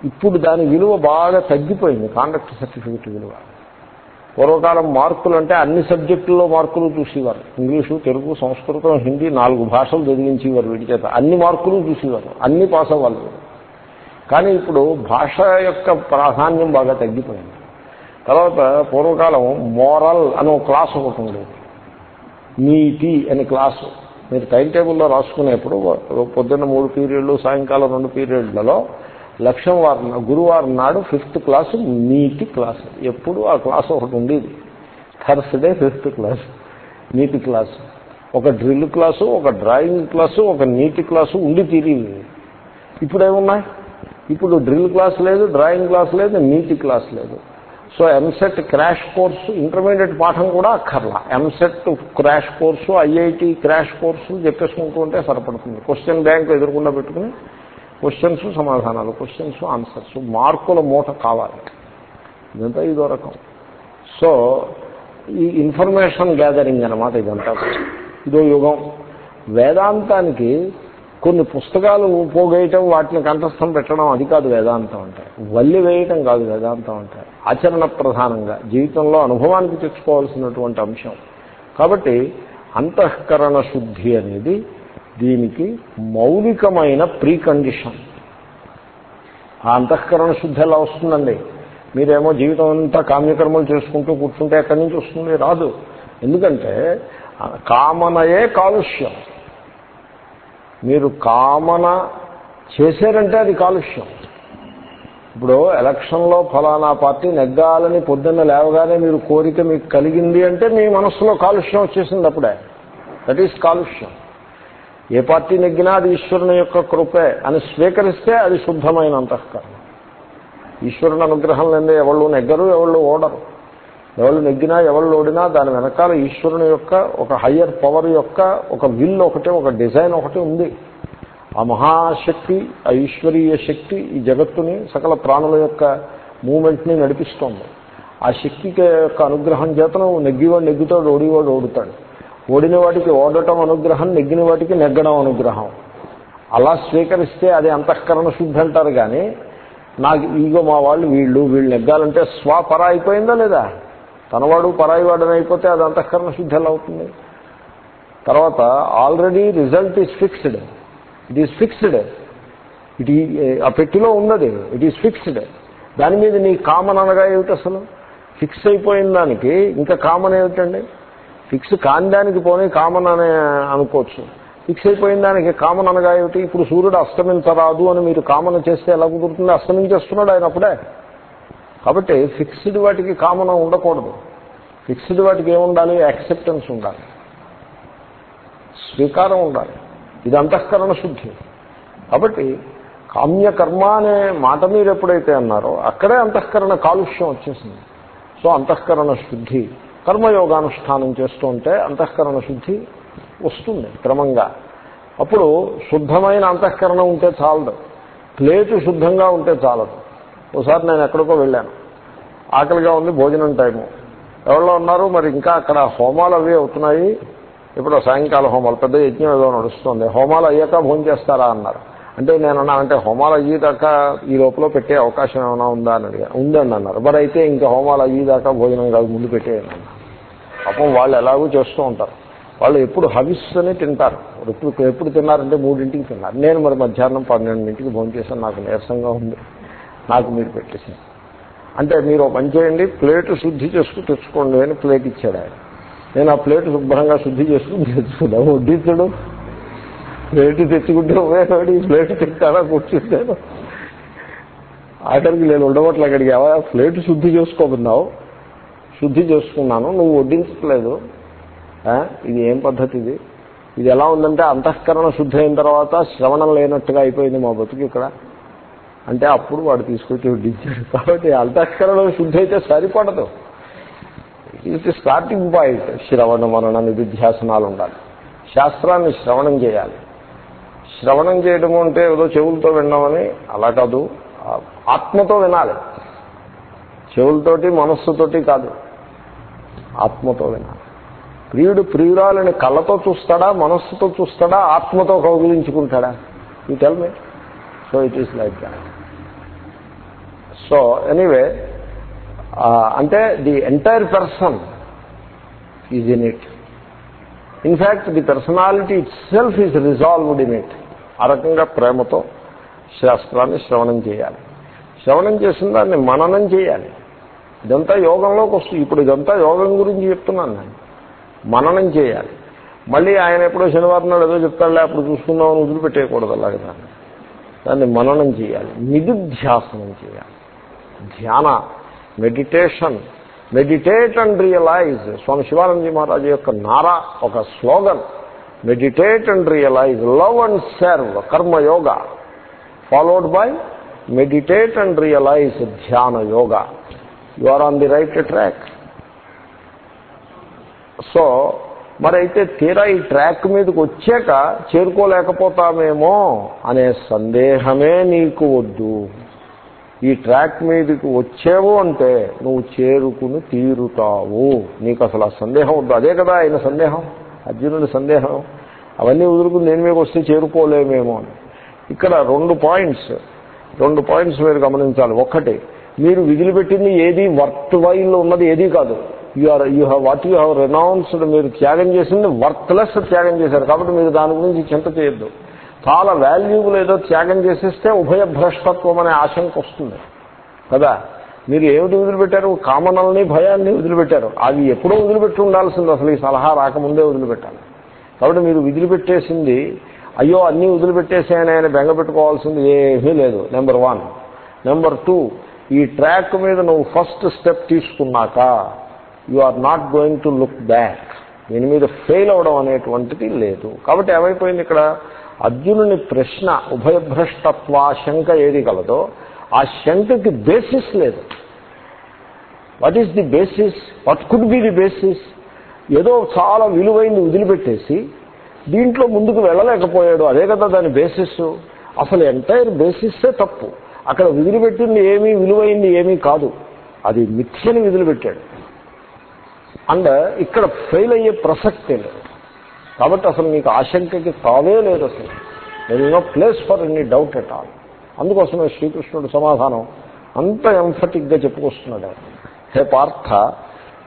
Speaker 1: ఇప్పుడు దాని విలువ బాగా తగ్గిపోయింది కాండక్ట్ సర్టిఫికెట్ విలువ. పూర్వకాలం మార్కులు అంటే అన్ని సబ్జెక్టుల్లో మార్కులు చూసేవారు. ఇంగ్లీషు తెలుగు సంస్కృతం హిందీ నాలుగు భాషలు చదివించేవారు వీటి చేత. అన్ని మార్కులు చూసేవారు. అన్ని పాస్ అవ్వాలి కానీ ఇప్పుడు భాష యొక్క ప్రాధాన్యం బాగా తగ్గిపోయింది. తర్వాత పూర్వకాలం మోరల్ అనే క్లాస్ ఒకటి ఉండేది. నీతి అనే క్లాసు. మీరు టైం టేబుల్లో రాసుకునేప్పుడు పొద్దున్న మూడు పీరియడ్లు సాయంకాలం రెండు పీరియడ్లలో గురువారం నాడు ఫిఫ్త్ క్లాసు నీతి క్లాస్. ఎప్పుడు ఆ క్లాస్ ఒకటి ఉండేది. థర్స్డే ఫిఫ్త్ క్లాస్ నీతి క్లాస్. ఒక డ్రిల్ క్లాసు ఒక డ్రాయింగ్ క్లాసు ఒక నీటి క్లాసు ఉండి తీరింది. ఇప్పుడు ఏమున్నాయి? ఇప్పుడు డ్రిల్ క్లాస్ లేదు డ్రాయింగ్ క్లాస్ లేదు నీటి క్లాస్ లేదు. So EAMCET crash course intermediate పాఠం కూడా అక్కర్లా. EAMCET crash course IIT crash course చెప్పేసుకుంటూ ఉంటే సరిపడుతుంది. క్వశ్చన్ బ్యాంక్ ఎదురుకుండా పెట్టుకుని క్వశ్చన్స్ సమాధానాలు క్వశ్చన్స్ ఆన్సర్స్ మార్కుల మూట కావాలి. ఇదంతా ఇదో రకం. సో ఈ ఇన్ఫర్మేషన్ గ్యాదరింగ్ అనమాట ఇదంతా. ఇదో యుగం. వేదాంతానికి కొన్ని పుస్తకాలు పోగేయటం వాటిని కంఠస్థం పెట్టడం అది కాదు వేదాంతం అంటే. వల్లి వేయటం కాదు వేదాంతం అంటే. ఆచరణ ప్రధానంగా జీవితంలో అనుభవానికి తెచ్చుకోవాల్సినటువంటి అంశం. కాబట్టి అంతఃకరణ శుద్ధి అనేది దీనికి మౌలికమైన ప్రీ కండిషన్ ఆ అంతఃకరణ శుద్ధి ఎలా వస్తుందండి? మీరేమో జీవితం అంతా కామ్యకర్మలు చేసుకుంటూ కూర్చుంటే ఎక్కడి నుంచి వస్తుంది? రాదు. ఎందుకంటే కామనయే కాలుష్యం. మీరు కామన చేశారంటే అది కాలుష్యం. ఇప్పుడు ఎలక్షన్లో ఫలానా పార్టీ నెగ్గాలని పొద్దున్న లేవగానే మీరు కోరిక మీకు కలిగింది అంటే మీ మనస్సులో కాలుష్యం వచ్చేసింది అప్పుడే. దట్ ఈస్ కాలుష్యం. ఏ పార్టీ నెగ్గినా అది ఈశ్వరుని యొక్క కృపే అని స్వీకరిస్తే అది శుద్ధమైన అంతఃకరణ. ఈశ్వరుని అనుగ్రహం లేదా ఎవళ్ళు నెగ్గరు ఎవళ్ళు ఓడరు. ఎవరు నెగ్గినా ఎవళ్ళు ఓడినా దాని వెనకాల ఈశ్వరుని యొక్క ఒక హయ్యర్ పవర్ యొక్క ఒక విల్ ఒకటి ఒక డిజైన్ ఒకటి ఉంది. ఆ మహాశక్తి ఆ ఈశ్వరీయ శక్తి ఈ జగత్తుని సకల ప్రాణుల యొక్క మూమెంట్ని నడిపిస్తోంది. ఆ శక్తికి యొక్క అనుగ్రహం చేతను నెగ్గివాడు నెగ్గుతాడు ఓడివాడు ఓడుతాడు. ఓడిన వాటికి ఓడటం అనుగ్రహం నెగ్గిన వాటికి నెగ్గడం అనుగ్రహం. అలా స్వీకరిస్తే అది అంతఃకరణ శుద్ధి అంటారు కానీ నాకు ఈగో మా వాళ్ళు వీళ్ళు వీళ్ళు నెగ్గాలంటే స్వపర అయిపోయిందా లేదా? తనవాడు పరాయి వాడని అయిపోతే అది అంతఃకరణ శుద్ధి ఎలా అవుతుంది? తర్వాత already result is fixed. It is fixed. It ఆ పెట్టిలో ఉన్నది. It is fixed. దాని మీద నీ కామన్ అనగా ఏమిటి అసలు? ఫిక్స్ అయిపోయిన దానికి ఇంకా కామన్ ఏమిటండి? ఫిక్స్ కాని దానికి పోనీ కామన్ అనే అనుకోవచ్చు. ఫిక్స్ అయిపోయిన దానికి కామన్ అనగా ఏమిటి? ఇప్పుడు సూర్యుడు అస్తమించరాదు అని మీరు కామన్ చేస్తే ఎలా కుదురుతుంది? అస్తమించేస్తున్నాడు ఆయన అప్పుడే కాబట్టి ఫిక్స్డ్ వాటికి కామన్ ఉండకూడదు. ఫిక్స్డ్ వాటికి ఏముండాలి? యాక్సెప్టెన్స్ ఉండాలి. స్వీకారం ఉండాలి. ఇది అంతఃకరణ శుద్ధి. కాబట్టి కామ్యకర్మ అనే మాట మీరు ఎప్పుడైతే అన్నారో అక్కడే అంతఃకరణ కాలుష్యం వచ్చేసింది. సో అంతఃకరణ శుద్ధి. కర్మయోగానుష్ఠానం చేస్తూ ఉంటే అంతఃకరణ శుద్ధి వస్తుంది క్రమంగా. అప్పుడు శుద్ధమైన అంతఃకరణ ఉంటే చాలదు. ప్లేటు శుద్ధంగా ఉంటే చాలదు. ఒకసారి నేను ఎక్కడికో వెళ్ళాను. ఆకలిగా ఉంది భోజనం టైము. ఎవరో ఉన్నారు మరి ఇంకా అక్కడ హోమాలు అవి అవుతున్నాయి. ఇప్పుడు సాయంకాల హోమాలు పెద్ద యజ్ఞం ఏదో నడుస్తుంది. హోమాలు అయ్యాక భోజనం చేస్తారా అన్నారు. అంటే నేను అన్నా అంటే హోమాలు అయ్యేదాకా ఈ లోపల పెట్టే అవకాశం ఏమైనా ఉందా అని అడిగాను ఉందండి అన్నారు. మరి అయితే ఇంకా హోమాలు అయ్యేదాకా భోజనం కాదు ముందు పెట్టేయండి పాపం వాళ్ళు ఎలాగో చేస్తూ ఉంటారు. వాళ్ళు ఎప్పుడు హవిస్ అని తింటారు. ఎప్పుడు ఎప్పుడు తిన్నారంటే మూడింటికి తిన్నారు. నేను మరి మధ్యాహ్నం పన్నెండింటికి భోజనం చేశాను. నాకు నీరసంగా ఉంది. నాకు మీరు పెట్టేసాను అంటే మీరు పని చేయండి. ప్లేట్ శుద్ధి చేసుకుని తెచ్చుకోండి అని ప్లేట్ ఇచ్చాడు ఆయన. నేను ఆ ప్లేట్ శుభ్రంగా శుద్ధి చేసుకుని తెచ్చుకున్నాను. వడ్డించడు ప్లేట్ తెచ్చుకుంటే ఉపయోగపడి ఈ ప్లేట్ తింటారా కూర్చుంటాను ఆఖరికి నేను ఉండవట్లు అక్కడికి. ఎవరా ప్లేట్ శుద్ధి చేసుకోమన్నావు? శుద్ధి చేసుకున్నాను నువ్వు వడ్డించట్లేదు. ఇది ఏం పద్ధతి ఇది ఇది ఎలా ఉందంటే అంతఃకరణ శుద్ధి అయిన తర్వాత శ్రవణం లేనట్టుగా అయిపోయింది మా బతుకు ఇక్కడ. అంటే అప్పుడు వాడు తీసుకొచ్చి వడ్డించాడు. కాబట్టి అంతఃకరణ శుద్ధి అయితే సరిపడదు ఇది స్టార్టింగ్ పాయింట్ శ్రవణ మనన నిధిధ్యాసనాలు ఉండాలి. శాస్త్రాన్ని శ్రవణం చేయాలి. శ్రవణం చేయడము అంటే ఏదో చెవులతో విన్నామని అలా కాదు. ఆత్మతో వినాలి. చెవులతోటి మనస్సుతోటి కాదు. ఆత్మతో వినాలి ప్రియుడు ప్రియురాలని కళ్ళతో చూస్తాడా మనస్సుతో చూస్తాడా ఆత్మతో కౌగిలించుకుంటాడా? ఈ tell me so it is like that so anyway అంటే the entire person is in it in fact the personality itself is resolved in it ఆ రకంగా ప్రేమతో శాస్త్రాన్ని శ్రవణం చేయాలి. శ్రవణం చేసిన దాన్ని మననం చేయాలి. ఇదంతా యోగంలోకి వస్తుంది. ఇప్పుడు ఇదంతా యోగం గురించి చెప్తున్నాను నేను. మననం చేయాలి. మళ్ళీ ఆయన ఎప్పుడో శనివారం నాడు ఏదో చెప్తాడులే అప్పుడు చూసుకుందామని వదిలిపెట్టేయకూడదు అలాగే దాన్ని. దాన్ని మననం చేయాలి. నిధుధ్యాసనం చేయాలి. ధ్యాన meditation. Meditate and realize Swami Sivanandaji Maharaj యొక్క నారా ఒక slogan. Meditate and realize love and serve karmayoga followed by meditate and realize ధ్యాన yoga. You are on the right track so మరైతే తీరా ఈ ట్రాక్ మీదకి వచ్చాక చేరుకోలేకపోతామేమో అనే సందేహమే నీకు వద్దు. ఈ ట్రాక్ మీదకి వచ్చావు అంటే నువ్వు చేరుకుని తీరుతావు. నీకు అసలు ఆ సందేహం వద్దు. అదే కదా ఆయన సందేహం? అర్జునుడి సందేహం. అవన్నీ వదులుకుని నేను మీద వస్తే చేరుకోలేమేమో అని. ఇక్కడ రెండు పాయింట్స్ రెండు పాయింట్స్ మీరు గమనించాలి. ఒక్కటి మీరు విదిలిపెట్టింది ఏది వర్త్ వైల్ ఉన్నది ఏదీ కాదు. You are you have what you have renounced మీరు త్యాగం చేసింది వర్త్లెస్ త్యాగం చేశారు. కాబట్టి మీరు దాని గురించి చింత చేయొద్దు. చాలా వాల్యూబుల్ ఏదో త్యాగం చేసేస్తే ఉభయ భ్రష్టత్వం అనే ఆశంక వస్తుంది. కదా? మీరు ఏమిటి వదిలిపెట్టారు కామనల్ని భయాన్ని వదిలిపెట్టారు అది ఎప్పుడో వదిలిపెట్టి ఉండాల్సింది అసలు ఈ సలహా రాకముందే వదిలిపెట్టాలి కాబట్టి మీరు వదిలిపెట్టేసింది అయ్యో అన్నీ వదిలిపెట్టేసాయని ఆయన బెంగ పెట్టుకోవాల్సింది ఏమీ లేదు. నెంబర్ వన్ నెంబర్ టూ ఈ ట్రాక్ మీద నువ్వు ఫస్ట్ స్టెప్ తీసుకున్నాక you are not going to look back దీని మీద ఫెయిల్ అవడం అనేటువంటిది లేదు. కాబట్టి ఏమైపోయింది ఇక్కడ? అర్జునుని ప్రశ్న ఉభయభ్రష్టత్వ శంక ఏది కలదో ఆ శంకకి బేసిస్ లేదు. What is the basis what could be the basis ఏదో చాలా విలువైంది వదిలిపెట్టేసి దీంట్లో ముందుకు వెళ్ళలేకపోయాడు. అదే కదా దాని బేసిస్ అసలు ఎంటైర్ బేసిస్సే తప్పు. అక్కడ వదిలిపెట్టింది ఏమీ విలువైంది ఏమీ కాదు. అది మిథ్యని వదిలిపెట్టాడు అండ్ ఇక్కడ ఫెయిల్ అయ్యే ప్రసక్తే లేదు. కాబట్టి అసలు మీకు ఆశంకకి తావే లేదు అసలు. There no place for any doubt at all అందుకోసమే శ్రీకృష్ణుడు సమాధానం అంత ఎంఫటిక్గా చెప్పుకొస్తున్నాడు. హే పార్థ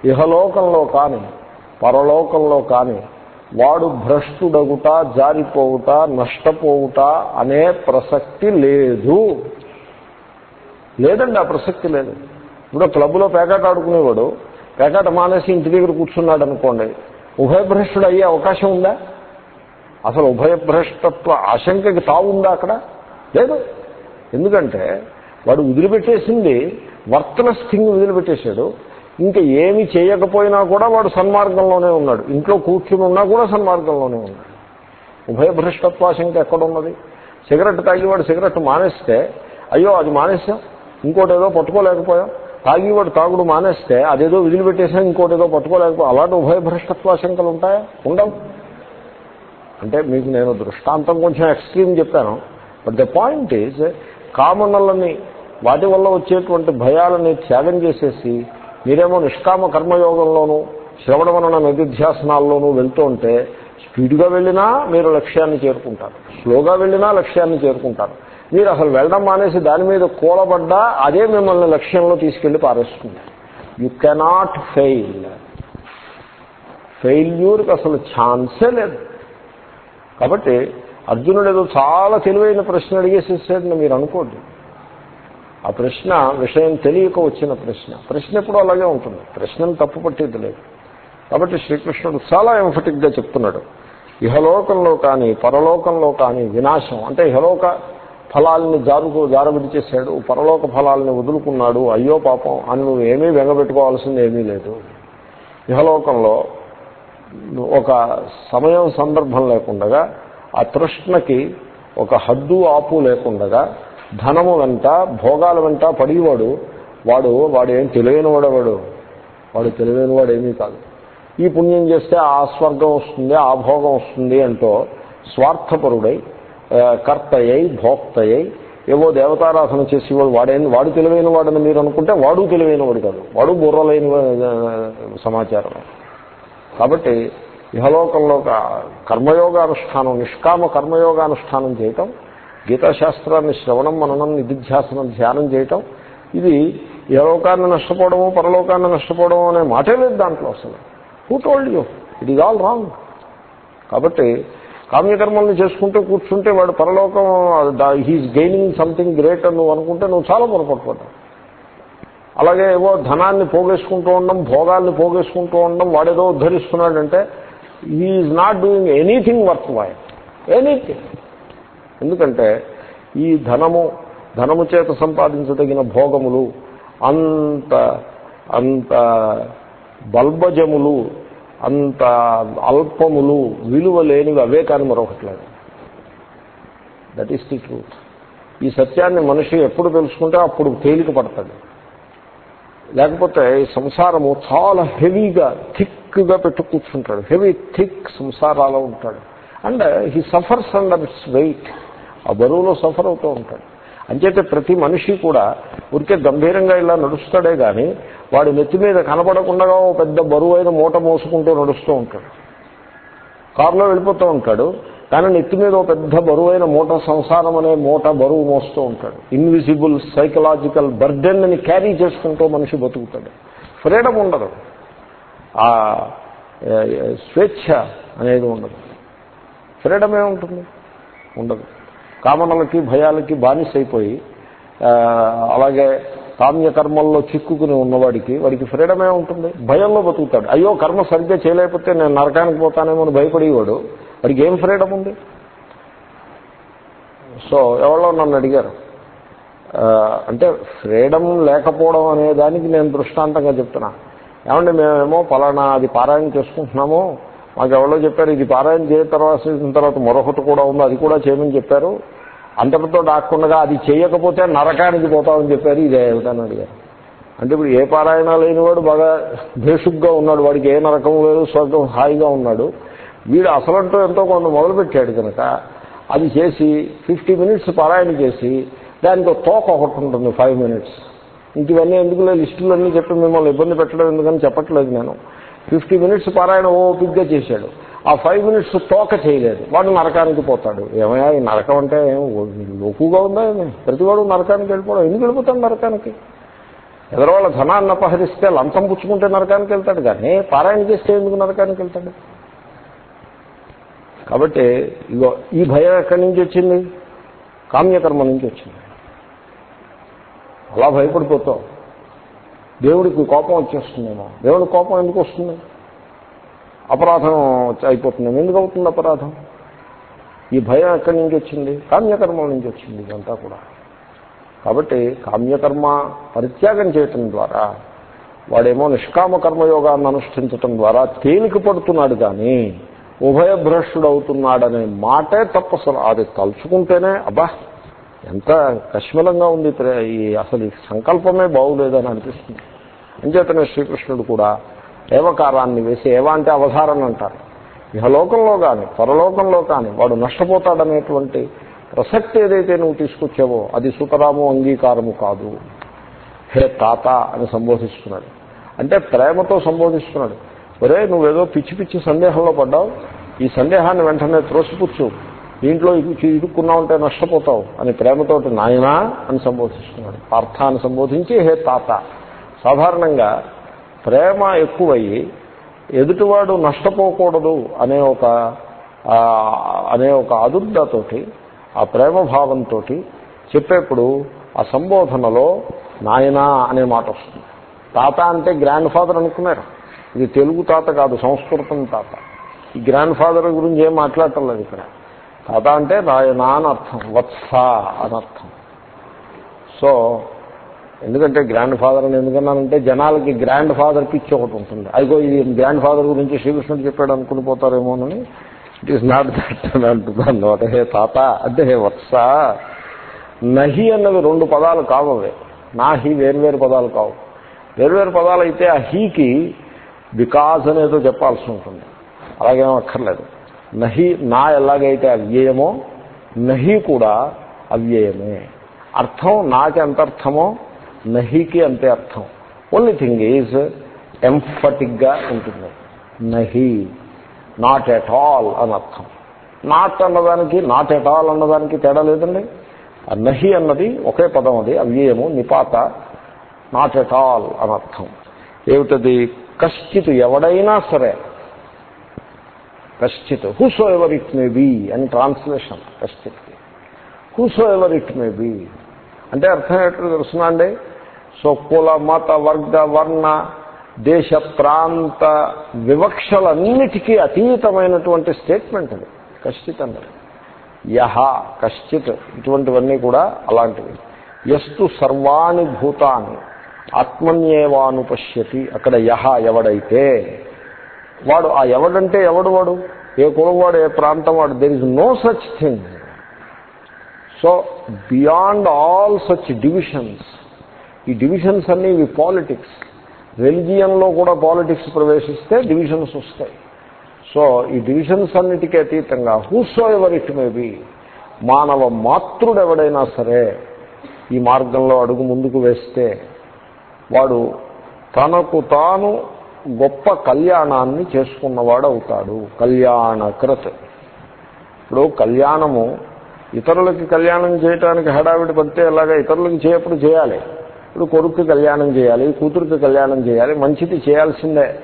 Speaker 1: ఇహలోకంలో కానీ పరలోకంలో కానీ వాడు భ్రష్టుడగుట జారిపోవుట నష్టపోవుట అనే ప్రసక్తి లేదు. లేదండి ఆ ప్రసక్తి లేదు. ఇప్పుడు క్లబ్లో పేకాట ఆడుకునేవాడు పేకాట మానేసి ఇంటి దగ్గర కూర్చున్నాడు అనుకోండి ఉభయభ్రష్టుడు అయ్యే అవకాశం ఉందా? అసలు ఉభయభ్రష్టత్వ ఆశంకకి తావుందా అక్కడ? లేదు. ఎందుకంటే వాడు వదిలిపెట్టేసింది వర్తన థింగ్ వదిలిపెట్టేశాడు. ఇంకా ఏమి చేయకపోయినా కూడా వాడు సన్మార్గంలోనే ఉన్నాడు. ఇంట్లో కూర్చుని ఉన్నా కూడా సన్మార్గంలోనే ఉన్నాడు. ఉభయభ్రష్టత్వాశంక ఎక్కడున్నది? సిగరెట్ తాగేవాడు సిగరెట్ మానేస్తే అయ్యో అది మానేసాం ఇంకోటి ఏదో పట్టుకోలేకపోయాం తాగివాడు తాగుడు మానేస్తే అదేదో వదిలిపెట్టేసాం ఇంకోటి ఏదో పట్టుకోలేకపో అలాంటి ఉభయభ్రష్టత్వాశంకలు ఉంటాయా? ఉండవు. అంటే మీకు నేను దృష్టాంతం కొంచెం ఎక్స్ట్రీమ్ చెప్పాను. బట్ ద పాయింట్ ఈజ్ కామనలని వాటి వల్ల వచ్చేటువంటి భయాలని త్యాగం చేసేసి మీరేమో నిష్కామ కర్మయోగంలోనూ శ్రవణ మనన నిధిధ్యాసనాల్లోనూ వెళ్తూ ఉంటే స్పీడ్గా వెళ్ళినా మీరు లక్ష్యాన్ని చేరుకుంటారు. స్లోగా వెళ్ళినా లక్ష్యాన్ని చేరుకుంటారు. మీరు అసలు వెళ్ళడం మానేసి దాని మీద కూలబడ్డా అదే మిమ్మల్ని లక్ష్యంలో తీసుకెళ్ళి పారేస్తుంది. యు కెనాట్ ఫెయిల్ ఫెయిల్యూర్కి అసలు ఛాన్సే లేదు. కాబట్టి అర్జునుడు ఏదో చాలా తెలివైన ప్రశ్న అడిగేసేసాడని మీరు అనుకోండి. ఆ ప్రశ్న విషయం తెలియక వచ్చిన ప్రశ్న. ప్రశ్న ఎప్పుడూ అలాగే ఉంటుంది. ప్రశ్నను తప్పు పట్టేది లేదు. కాబట్టి శ్రీకృష్ణుడు చాలా ఎంఫటిక్గా చెప్తున్నాడు. ఇహలోకంలో కానీ పరలోకంలో కానీ వినాశం అంటే ఇహలోక ఫలాల్ని జారుకు జారబిడి చేశాడు. పరలోక ఫలాల్ని వదులుకున్నాడు. అయ్యో పాపం అని నువ్వు ఏమీ వెంగబెట్టుకోవాల్సింది ఏమీ లేదు. ఇహలోకంలో ఒక సమయం సందర్భం లేకుండగా ఆ తృష్ణకి ఒక హద్దు ఆపు లేకుండగా ధనము వెంట భోగాల వెంట పడేవాడు. వాడు వాడు ఏం తెలివైన వాడు. వాడు వాడు ఏమీ కాదు. ఈ పుణ్యం చేస్తే ఆ స్వర్గం వస్తుంది ఆ భోగం వస్తుంది అంటూ స్వార్థపరుడై కర్తయ్యై భోక్తయ్యై ఏవో దేవతారాధన చేసేవాడు వాడే వాడు తెలివైన వాడని మీరు అనుకుంటే వాడు తెలివైన వాడు కాదు. వాడు బుర్రలైన సమాచారం. కాబట్టి ఇహలోకంలో కర్మయోగానుష్ఠానం నిష్కామ కర్మయోగానుష్ఠానం చేయటం గీతాశాస్త్రాన్ని శ్రవణం మననం నిధిధ్యాసనం ధ్యానం చేయటం ఇది ఇహలోకాన్ని నష్టపోవడము పరలోకాన్ని నష్టపోవడము అనే మాటే లేదు దాంట్లో అసలు. Who told you it is all wrong కాబట్టి కామ్యకర్మల్ని చేసుకుంటూ కూర్చుంటే వాడు పరలోకం హీఈస్ గెయినింగ్ సంథింగ్ గ్రేట్ అని నువ్వు అనుకుంటే నువ్వు చాలా పొరపాటు అలాగే ఏవో ధనాన్ని పోగేసుకుంటూ ఉండడం భోగాల్ని పోగేసుకుంటూ ఉండడం వాడేదో ఉద్ధరిస్తున్నాడంటే is not doing anything worth why anything ఎందుకంటే ఈ ధనము ధనము చేత సంపాదించదగిన భోగములు అంత అంత బల్బజములు అంత అల్పములు విలువ లేనివి అవే కానీ మరొకటి లేదు. దట్ ఈస్ ది ట్రూత్ ఈ సత్యాన్ని మనిషి ఎప్పుడు తెలుసుకుంటే అప్పుడు తేలిక పడతాడు. లేకపోతే ఈ సంసారము చాలా హెవీగా థిక్గా పెట్టు కూర్చుంటాడు. హెవీ థిక్ సంసారాలో ఉంటాడు. And he suffers under its weight ఆ బరువులో సఫర్ అవుతూ ఉంటాడు. అంచేతే ప్రతి మనిషి కూడా ఉరికే గంభీరంగా ఇలా నడుస్తాడే కానీ వాడి నెత్తి మీద కనపడకుండా ఓ పెద్ద బరువైన మూట మోసుకుంటూ నడుస్తూ ఉంటాడు. కారులో వెళ్ళిపోతూ ఉంటాడు. కానీ నెత్తి మీద ఓ పెద్ద బరువైన మూట సంసారం అనే మూట బరువు మోస్తూ ఉంటాడు. ఇన్విజిబుల్ సైకలాజికల్ బర్డెన్ని క్యారీ చేసుకుంటూ మనిషి బతుకుతాడు. ఫ్రీడమ్ ఉండదు. ఆ స్వేచ్ఛ అనేది ఉండదు. ఫ్రీడమే ఉంటుంది? ఉండదు. కామనలకి భయాలకి బానిస అయిపోయి అలాగే కామ్యకర్మల్లో చిక్కుకుని ఉన్నవాడికి వాడికి ఫ్రీడమే ఉంటుంది. భయంలో బతుకుతాడు. అయ్యో కర్మ సరిగ్గా చేయలేకపోతే నేను నరకానికి పోతానేమో అని భయపడేవాడు. వాడికి ఏం ఫ్రీడమ్ ఉంది? సో ఎవరో నన్ను అడిగారు. అంటే ఫ్రీడమ్ లేకపోవడం అనే దానికి నేను దృష్టాంతంగా చెప్తున్నా. ఏమంటే మేమేమో పలానా అది పారాయణ చేసుకుంటున్నాము. మాకు ఎవరో చెప్పారు ఇది పారాయణ చేసిన తర్వాత తర్వాత మరొకటి కూడా ఉంది అది కూడా చేయమని చెప్పారు. అంతటితో దాక్కుండా అది చేయకపోతే నరకానికి పోతామని చెప్పారు ఇది ఏమిటని అడిగారు అంటే ఇప్పుడు ఏ పారాయణ లేనివాడు బాగా భేషుగ్గా ఉన్నాడు వాడికి ఏ నరకం లేదు స్వర్గం హాయిగా ఉన్నాడు. వీడు అసలంటూ ఎంతో కొంత మొదలుపెట్టాడు కనుక అది చేసి ఫిఫ్టీ మినిట్స్ పారాయణ చేసి దానికి తోక ఒకటి ఉంటుంది ఫైవ్ మినిట్స్. ఇంక ఇవన్నీ ఎందుకు లేదు లిస్టులన్నీ చెప్పి మిమ్మల్ని ఇబ్బంది పెట్టడం ఎందుకని చెప్పట్లేదు నేను. ఫిఫ్టీ మినిట్స్ పారాయణ ఓపిక్గా చేశాడు. ఆ ఫైవ్ మినిట్స్ తోక చేయలేదు. వాడు నరకానికి పోతాడు. ఏమయ్యా ఈ నరకం అంటే లోకుగా ఉందా ఏమి? ప్రతివాడు నరకానికి వెళ్ళిపోవడం. ఎందుకు వెళ్ళిపోతాడు నరకానికి? ఎదరవాళ్ళ ధనాన్ని అపహరిస్తే లంచం పుచ్చుకుంటే నరకానికి వెళ్తాడు. కానీ పారాయణ చేస్తే ఎందుకు నరకానికి వెళ్తాడు? కాబట్టి ఇగో ఈ భయం ఎక్కడి నుంచి వచ్చింది? కామ్యకర్మ నుంచి వచ్చింది. అలా భయపడిపోతావు. దేవుడికి కోపం వచ్చేస్తుందేమో. దేవుడికి కోపం ఎందుకు వస్తుంది? అపరాధం అయిపోతుందేమో. ఎందుకు అవుతుంది అపరాధం? ఈ భయం ఎక్కడి నుంచి వచ్చింది? కామ్యకర్మల నుంచి వచ్చింది ఇదంతా కూడా. కాబట్టి కామ్యకర్మ పరిత్యాగం చేయటం ద్వారా వాడేమో నిష్కామ కర్మయోగాన్ని అనుష్ఠించటం ద్వారా తేలిక పడుతున్నాడు కానీ ఉభయభ్రష్డు అవుతున్నాడనే మాటే తప్పసలు అది తలుచుకుంటేనే అబ్బా ఎంత కష్మలంగా ఉంది ఈ అసలు ఈ సంకల్పమే బాగులేదని అనిపిస్తుంది. అంచేతనే శ్రీకృష్ణుడు కూడా ఏవకారాన్ని వేసి ఏవ అంటే అవధారణ అంటారు. ఇహలోకంలో కానీ పరలోకంలో కానీ వాడు నష్టపోతాడనేటువంటి ప్రసక్తి ఏదైతే నువ్వు తీసుకొచ్చావో అది సుతరాము అంగీకారము కాదు. హే తాత అని సంబోధిస్తున్నాడు. అంటే ప్రేమతో సంబోధిస్తున్నాడు. ఒరే నువ్వేదో పిచ్చి పిచ్చి సందేహంలో పడ్డావు. ఈ సందేహాన్ని వెంటనే త్రోసిపుచ్చు. దీంట్లో ఇరుక్కున్నావు ఉంటే నష్టపోతావు అని ప్రేమతోటి నాయనా అని సంబోధిస్తున్నాడు. అర్థాన్ని సంబోధించి హే తాత సాధారణంగా ప్రేమ ఎక్కువయ్యి ఎదుటివాడు నష్టపోకూడదు అనే ఒక అనే ఒక అదుర్దతోటి ఆ ప్రేమ భావంతో చెప్పేప్పుడు ఆ సంబోధనలో నాయనా అనే మాట వస్తుంది. తాత అంటే గ్రాండ్ ఫాదర్ అనుకున్నారు. ఇది తెలుగు తాత కాదు సంస్కృతం తాత. ఈ గ్రాండ్ ఫాదర్ గురించి ఏం మాట్లాడటం లేదు ఇక్కడ. తాత అంటే నా అని వత్స అని అర్థం సో ఎందుకంటే గ్రాండ్ ఫాదర్ అని ఎందుకన్నానంటే జనాలకి గ్రాండ్ ఫాదర్ పిచ్చి ఒకటి ఉంటుంది. అదిగో ఇది గ్రాండ్ ఫాదర్ గురించి శ్రీకృష్ణుడు చెప్పాడు అనుకుని పోతారేమోనని ఇట్ ఈస్ నాట్ దట్ అని అంటున్నాను. అంటే హే తాత అంటే హే వత్స నహి అన్నవి రెండు పదాలు కావవే నా హి వేరువేరు పదాలు కావు. వేర్వేరు పదాలు అయితే ఆ హీకి బికాజ్ అనేదో చెప్పాల్సి ఉంటుంది. అలాగేమో అక్కర్లేదు. నహి నా ఎలాగైతే అవ్యయమో నహి కూడా అవ్యయమే. అర్థం నాకి ఎంత అర్థమో నహికి అంతే అర్థం. ఓన్లీ థింగ్ ఈజ్ ఎంఫటిక్గా ఉంటుంది. నహి నాట్ ఎట్ ఆల్ అని అర్థం. నాట్ అన్నదానికి నాట్ ఎట్ ఆల్ అన్నదానికి తేడా లేదండి. నహి అన్నది ఒకే పదం అది అవ్యయము నిపాత నాట్ ఎట్ ఆల్ అని అర్థం. ఏమిటది? కశ్చిత్ ఎవడైనా సరే కశ్చిత్. Whosoever it may be అని ట్రాన్స్లేషన్ కశ్చిత్. Whosoever it may be అంటే అర్థం ఏంటో తెలుసునా అండి? సో కుల మత వర్గ వర్ణ దేశ ప్రాంత వివక్షలన్నిటికీ అతీతమైనటువంటి స్టేట్మెంట్ అది. కశ్చిత్ అన్నది. యహ కశ్చిత్ ఇటువంటివన్నీ కూడా అలాంటివి. ఎస్తు సర్వాణి భూతాన్ని ఆత్మన్యేవాను పశ్యతి అక్కడ యహ ఎవడైతే వాడు ఆ ఎవడంటే ఎవడు వాడు? ఏ కులం వాడు ఏ ప్రాంతం వాడు there is no such thing so beyond all such divisions ఈ డివిషన్స్ అన్నీ ఇవి పాలిటిక్స్ రెలిజియన్లో కూడా పాలిటిక్స్ ప్రవేశిస్తే డివిజన్స్ వస్తాయి. సో ఈ డివిజన్స్ అన్నిటికీ అతీతంగా whosoever it may be మానవ మాతృడు ఎవడైనా సరే ఈ మార్గంలో అడుగు ముందుకు వేస్తే వాడు తనకు తాను గొప్ప కళ్యాణాన్ని చేసుకున్నవాడు అవుతాడు కళ్యాణకృత్. ఇప్పుడు కళ్యాణము ఇతరులకి కళ్యాణం చేయటానికి హడావిడి పడితే ఇలాగా ఇతరులకి చేయప్పుడు చేయాలి. ఇప్పుడు కొడుక్కి కళ్యాణం చేయాలి కూతురికి కళ్యాణం చేయాలి మంచిది చేయాల్సిందే.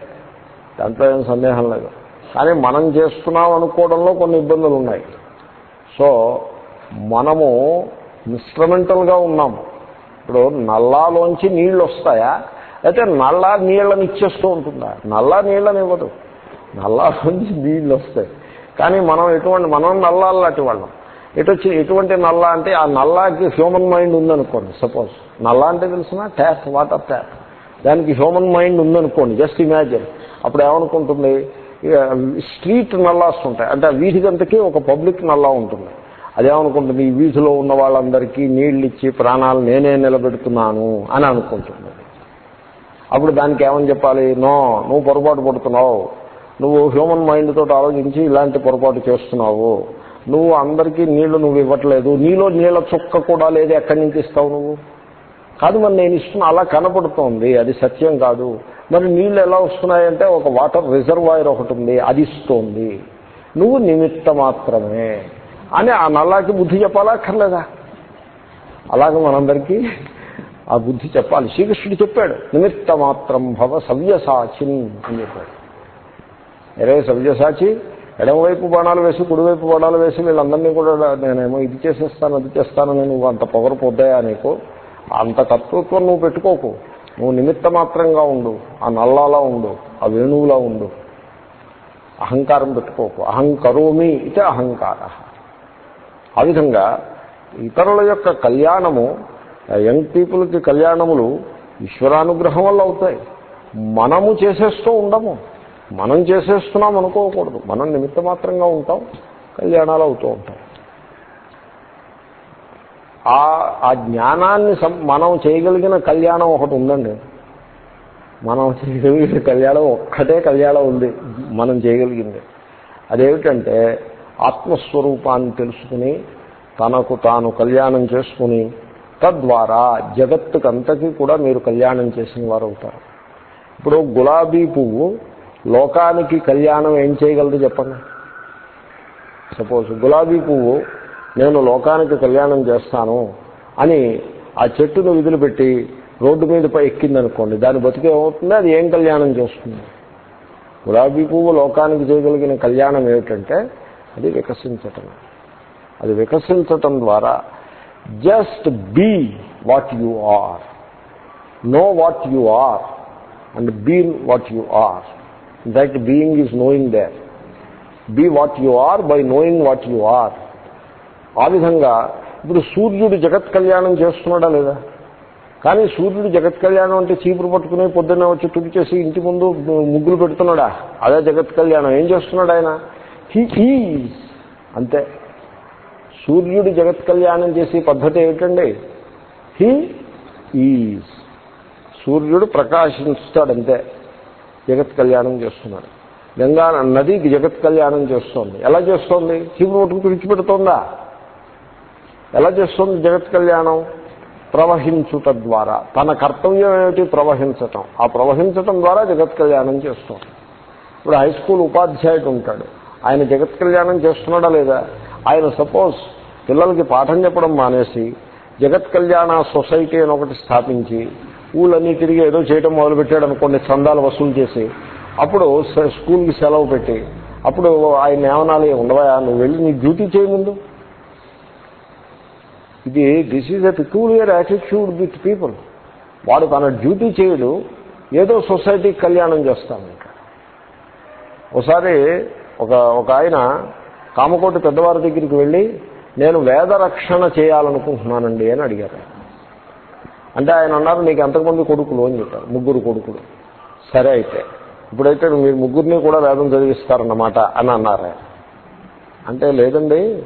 Speaker 1: దాంట్లో ఏం సందేహం లేదు. కానీ మనం చేస్తున్నాం అనుకోవడంలో కొన్ని ఇబ్బందులు ఉన్నాయి. సో మనము ఇన్స్ట్రుమెంటల్గా ఉన్నాము. ఇప్పుడు నల్లాలోంచి నీళ్ళు వస్తాయా అయితే నల్ల నీళ్ళని ఇచ్చేస్తూ ఉంటుందా. నల్లా నీళ్ళని ఇవ్వదు. నల్లాలోంచి నీళ్ళు వస్తాయి. కానీ మనం ఎటువంటి మనం నల్లాలాంటి వాళ్ళం. ఎటు వచ్చి ఎటువంటి నల్ల అంటే ఆ నల్లాకి హ్యూమన్ మైండ్ ఉందనుకోండి సపోజ్ నల్లా అంటే తెలిసిన ట్యాప్ వాటర్ ట్యాప్. దానికి హ్యూమన్ మైండ్ ఉందనుకోండి జస్ట్ ఇమాజిన్ అప్పుడు ఏమనుకుంటుంది? స్ట్రీట్ నల్లాస్ ఉంటాయి. అంటే ఆ వీధికంతకి ఒక పబ్లిక్ నల్లా ఉంటుంది. అదేమనుకుంటుంది ఈ వీధిలో ఉన్న వాళ్ళందరికీ నీళ్ళు ఇచ్చి ప్రాణాలు నేనే నిలబెడుతున్నాను అని అనుకుంటుంది. అప్పుడు దానికి ఏమని చెప్పాలి? నో నువ్వు పొరపాటు పడుతున్నావు. నువ్వు హ్యూమన్ మైండ్ తోటి ఆలోచించి ఇలాంటి పొరపాటు చేస్తున్నావు. నువ్వు అందరికీ నీళ్ళు నువ్వు ఇవ్వట్లేదు. నీలో నీళ్ళ చుక్క కూడా లేదు. ఎక్కడి నుంచి ఇస్తావు నువ్వు? కాదు మరి నేను ఇస్తున్నా అలా కనపడుతోంది. అది సత్యం కాదు. మరి నీళ్ళు ఎలా వస్తున్నాయంటే ఒక వాటర్ రిజర్వాయర్ ఒకటి ఉంది. అది ఇస్తోంది. నువ్వు నిమిత్త మాత్రమే. అని ఆ నల్లాకి బుద్ధి చెప్పాలా? అక్కర్లేదా? అలాగే మనందరికీ ఆ బుద్ధి చెప్పాలి. శ్రీకృష్ణుడు చెప్పాడు నిమిత్త మాత్రం భవ సవ్యసాచిన్ అని చెప్పాడు. ఎరే సవ్యసాచి ఎడమవైపు బాణాలు వేసి కుడివైపు బాణాలు వేసి వీళ్ళందరినీ కూడా నేనేమో ఇది చేసేస్తాను అది చేస్తానని నువ్వు అంత పొగరు పొద్దాయా నీకు? అంత తత్వత్వం నువ్వు పెట్టుకోకు. నువ్వు నిమిత్త మాత్రంగా ఉండు ఆ నల్లాలా ఉండు ఆ వేణువులా ఉండు. అహంకారం పెట్టుకోకు. అహంకరోమి ఇది అహంకార. ఆ విధంగా ఇతరుల యొక్క కళ్యాణము యంగ్ పీపుల్కి కళ్యాణములు ఈశ్వరానుగ్రహం వల్ల అవుతాయి. మనము చేసేస్తూ ఉండము. మనం చేసేస్తున్నాం అనుకోకూడదు. మనం నిమిత్త మాత్రంగా ఉంటాం కళ్యాణాలు అవుతూ ఉంటాయి. ఆ జ్ఞానాన్ని మనం చేయగలిగిన కళ్యాణం ఒకటి ఉందండి. మనం చేయగలిగిన కళ్యాణం ఒక్కటే కళ్యాణం ఉంది మనం చేయగలిగింది. అదేమిటంటే ఆత్మస్వరూపాన్ని తెలుసుకుని తనకు తాను కళ్యాణం చేసుకుని తద్వారా జగత్తుకంతకీ కూడా మీరు కళ్యాణం చేసిన వారు అవుతారు ఇప్పుడు గులాబీ పువ్వు లోకానికి కళ్యాణం ఏం చేయగలదు చెప్పండి. సపోజ్ గులాబీ పువ్వు నేను లోకానికి కళ్యాణం చేస్తాను అని ఆ చెట్టును విదిలిపెట్టి రోడ్డు మీద ఎక్కిందనుకోండి దాని బతికే ఏమవుతుంది? అది ఏం కళ్యాణం చేస్తుంది? గులాబీ పువ్వు లోకానికి చేయగలిగిన కళ్యాణం ఏమిటంటే అది వికసించటం. అది వికసించటం ద్వారా just be what you are know what you are and be what you are that being is knowing there be what you are by knowing what you are ఆ విధంగా ఇప్పుడు సూర్యుడు జగత్ కళ్యాణం చేస్తున్నాడా లేదా? కానీ సూర్యుడు జగత్ కళ్యాణం అంటే చీపురు పట్టుకుని పొద్దున్నే వచ్చి తుడిచేసి ఇంటి ముందు ముగ్గులు పెడుతున్నాడా? అదే జగత్ కళ్యాణం. ఏం చేస్తున్నాడు ఆయన? హీ ఈజ్ అంతే. సూర్యుడు జగత్ కళ్యాణం చేసే పద్ధతి ఏమిటండి? హీ ఈజ్ సూర్యుడు ప్రకాశిస్తాడంతే జగత్ కళ్యాణం చేస్తున్నాడు. గంగా నదికి జగత్ కళ్యాణం చేస్తోంది. ఎలా చేస్తోంది? చీపురు పట్టుకు విడిచిపెడుతోందా ఎలా చేస్తుంది జగత్ కళ్యాణం? ప్రవహించుట ద్వారా. తన కర్తవ్యం ఏమిటి? ప్రవహించటం. ఆ ప్రవహించటం ద్వారా జగత్ కళ్యాణం చేస్తుంది. ఇప్పుడు హై స్కూల్ ఉపాధ్యాయుడు ఉంటాడు. ఆయన జగత్ కళ్యాణం చేస్తున్నాడా లేదా? ఆయన సపోజ్ పిల్లలకి పాఠం చెప్పడం మానేసి జగత్ కళ్యాణ సొసైటీ అని ఒకటి స్థాపించి ఊళ్ళన్నీ తిరిగి ఏదో చేయడం మొదలుపెట్టాడు అనుకోండి చందాలు వసూలు చేసి అప్పుడు స్కూల్కి సెలవు పెట్టి అప్పుడు ఆయన ఏమనాలి ఉండవా నువ్వు వెళ్ళి నీ డ్యూటీ చేయముందు ఇది this is a peculiar attitude with people వాడు తన డ్యూటీ చేయడు ఏదో సొసైటీకి కళ్యాణం చేస్తాను. ఇంకా ఒకసారి ఒక ఒక ఆయన కామకోటి పెద్దవారి దగ్గరికి వెళ్ళి నేను వేద రక్షణ చేయాలనుకుంటున్నానండి అని అడిగారు. అంటే ఆయన అన్నారు నీకు ఎంతమంది కొడుకులు అని చెప్పారు. ముగ్గురు కొడుకులు. సరే అయితే ఇప్పుడైతే మీరు ముగ్గురిని కూడా వేదం చదివిస్తారన్నమాట అని అన్నారు అంటే లేదండి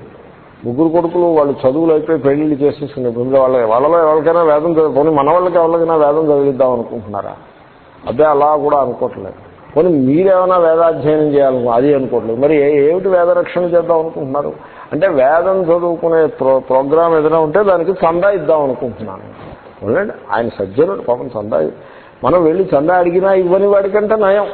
Speaker 1: ముగ్గురు కొడుకులు వాళ్ళు చదువులు అయిపోయి పెళ్ళిళ్ళు చేసేసుకునే ఇప్పుడు వాళ్ళ వాళ్ళలో ఎవరికైనా వేదం చదువుకొని మన వాళ్ళకి ఎవరికైనా వేదం చదివిద్దాం అనుకుంటున్నారా? అదే అలా కూడా అనుకోవట్లేదు. పోనీ మీరేమైనా వేదాధ్యయనం చేయాలను అది అనుకోవట్లేదు మరి ఏమిటి వేద రక్షణ చేద్దాం అనుకుంటున్నారు? అంటే వేదం చదువుకునే ప్రో ప్రోగ్రామ్ ఏదైనా ఉంటే దానికి చందా ఇద్దాం అనుకుంటున్నాను. ఆయన సజ్జనుడు పాపం చందా మనం వెళ్ళి చందా అడిగినా ఇవ్వని వాడికంటే నయం.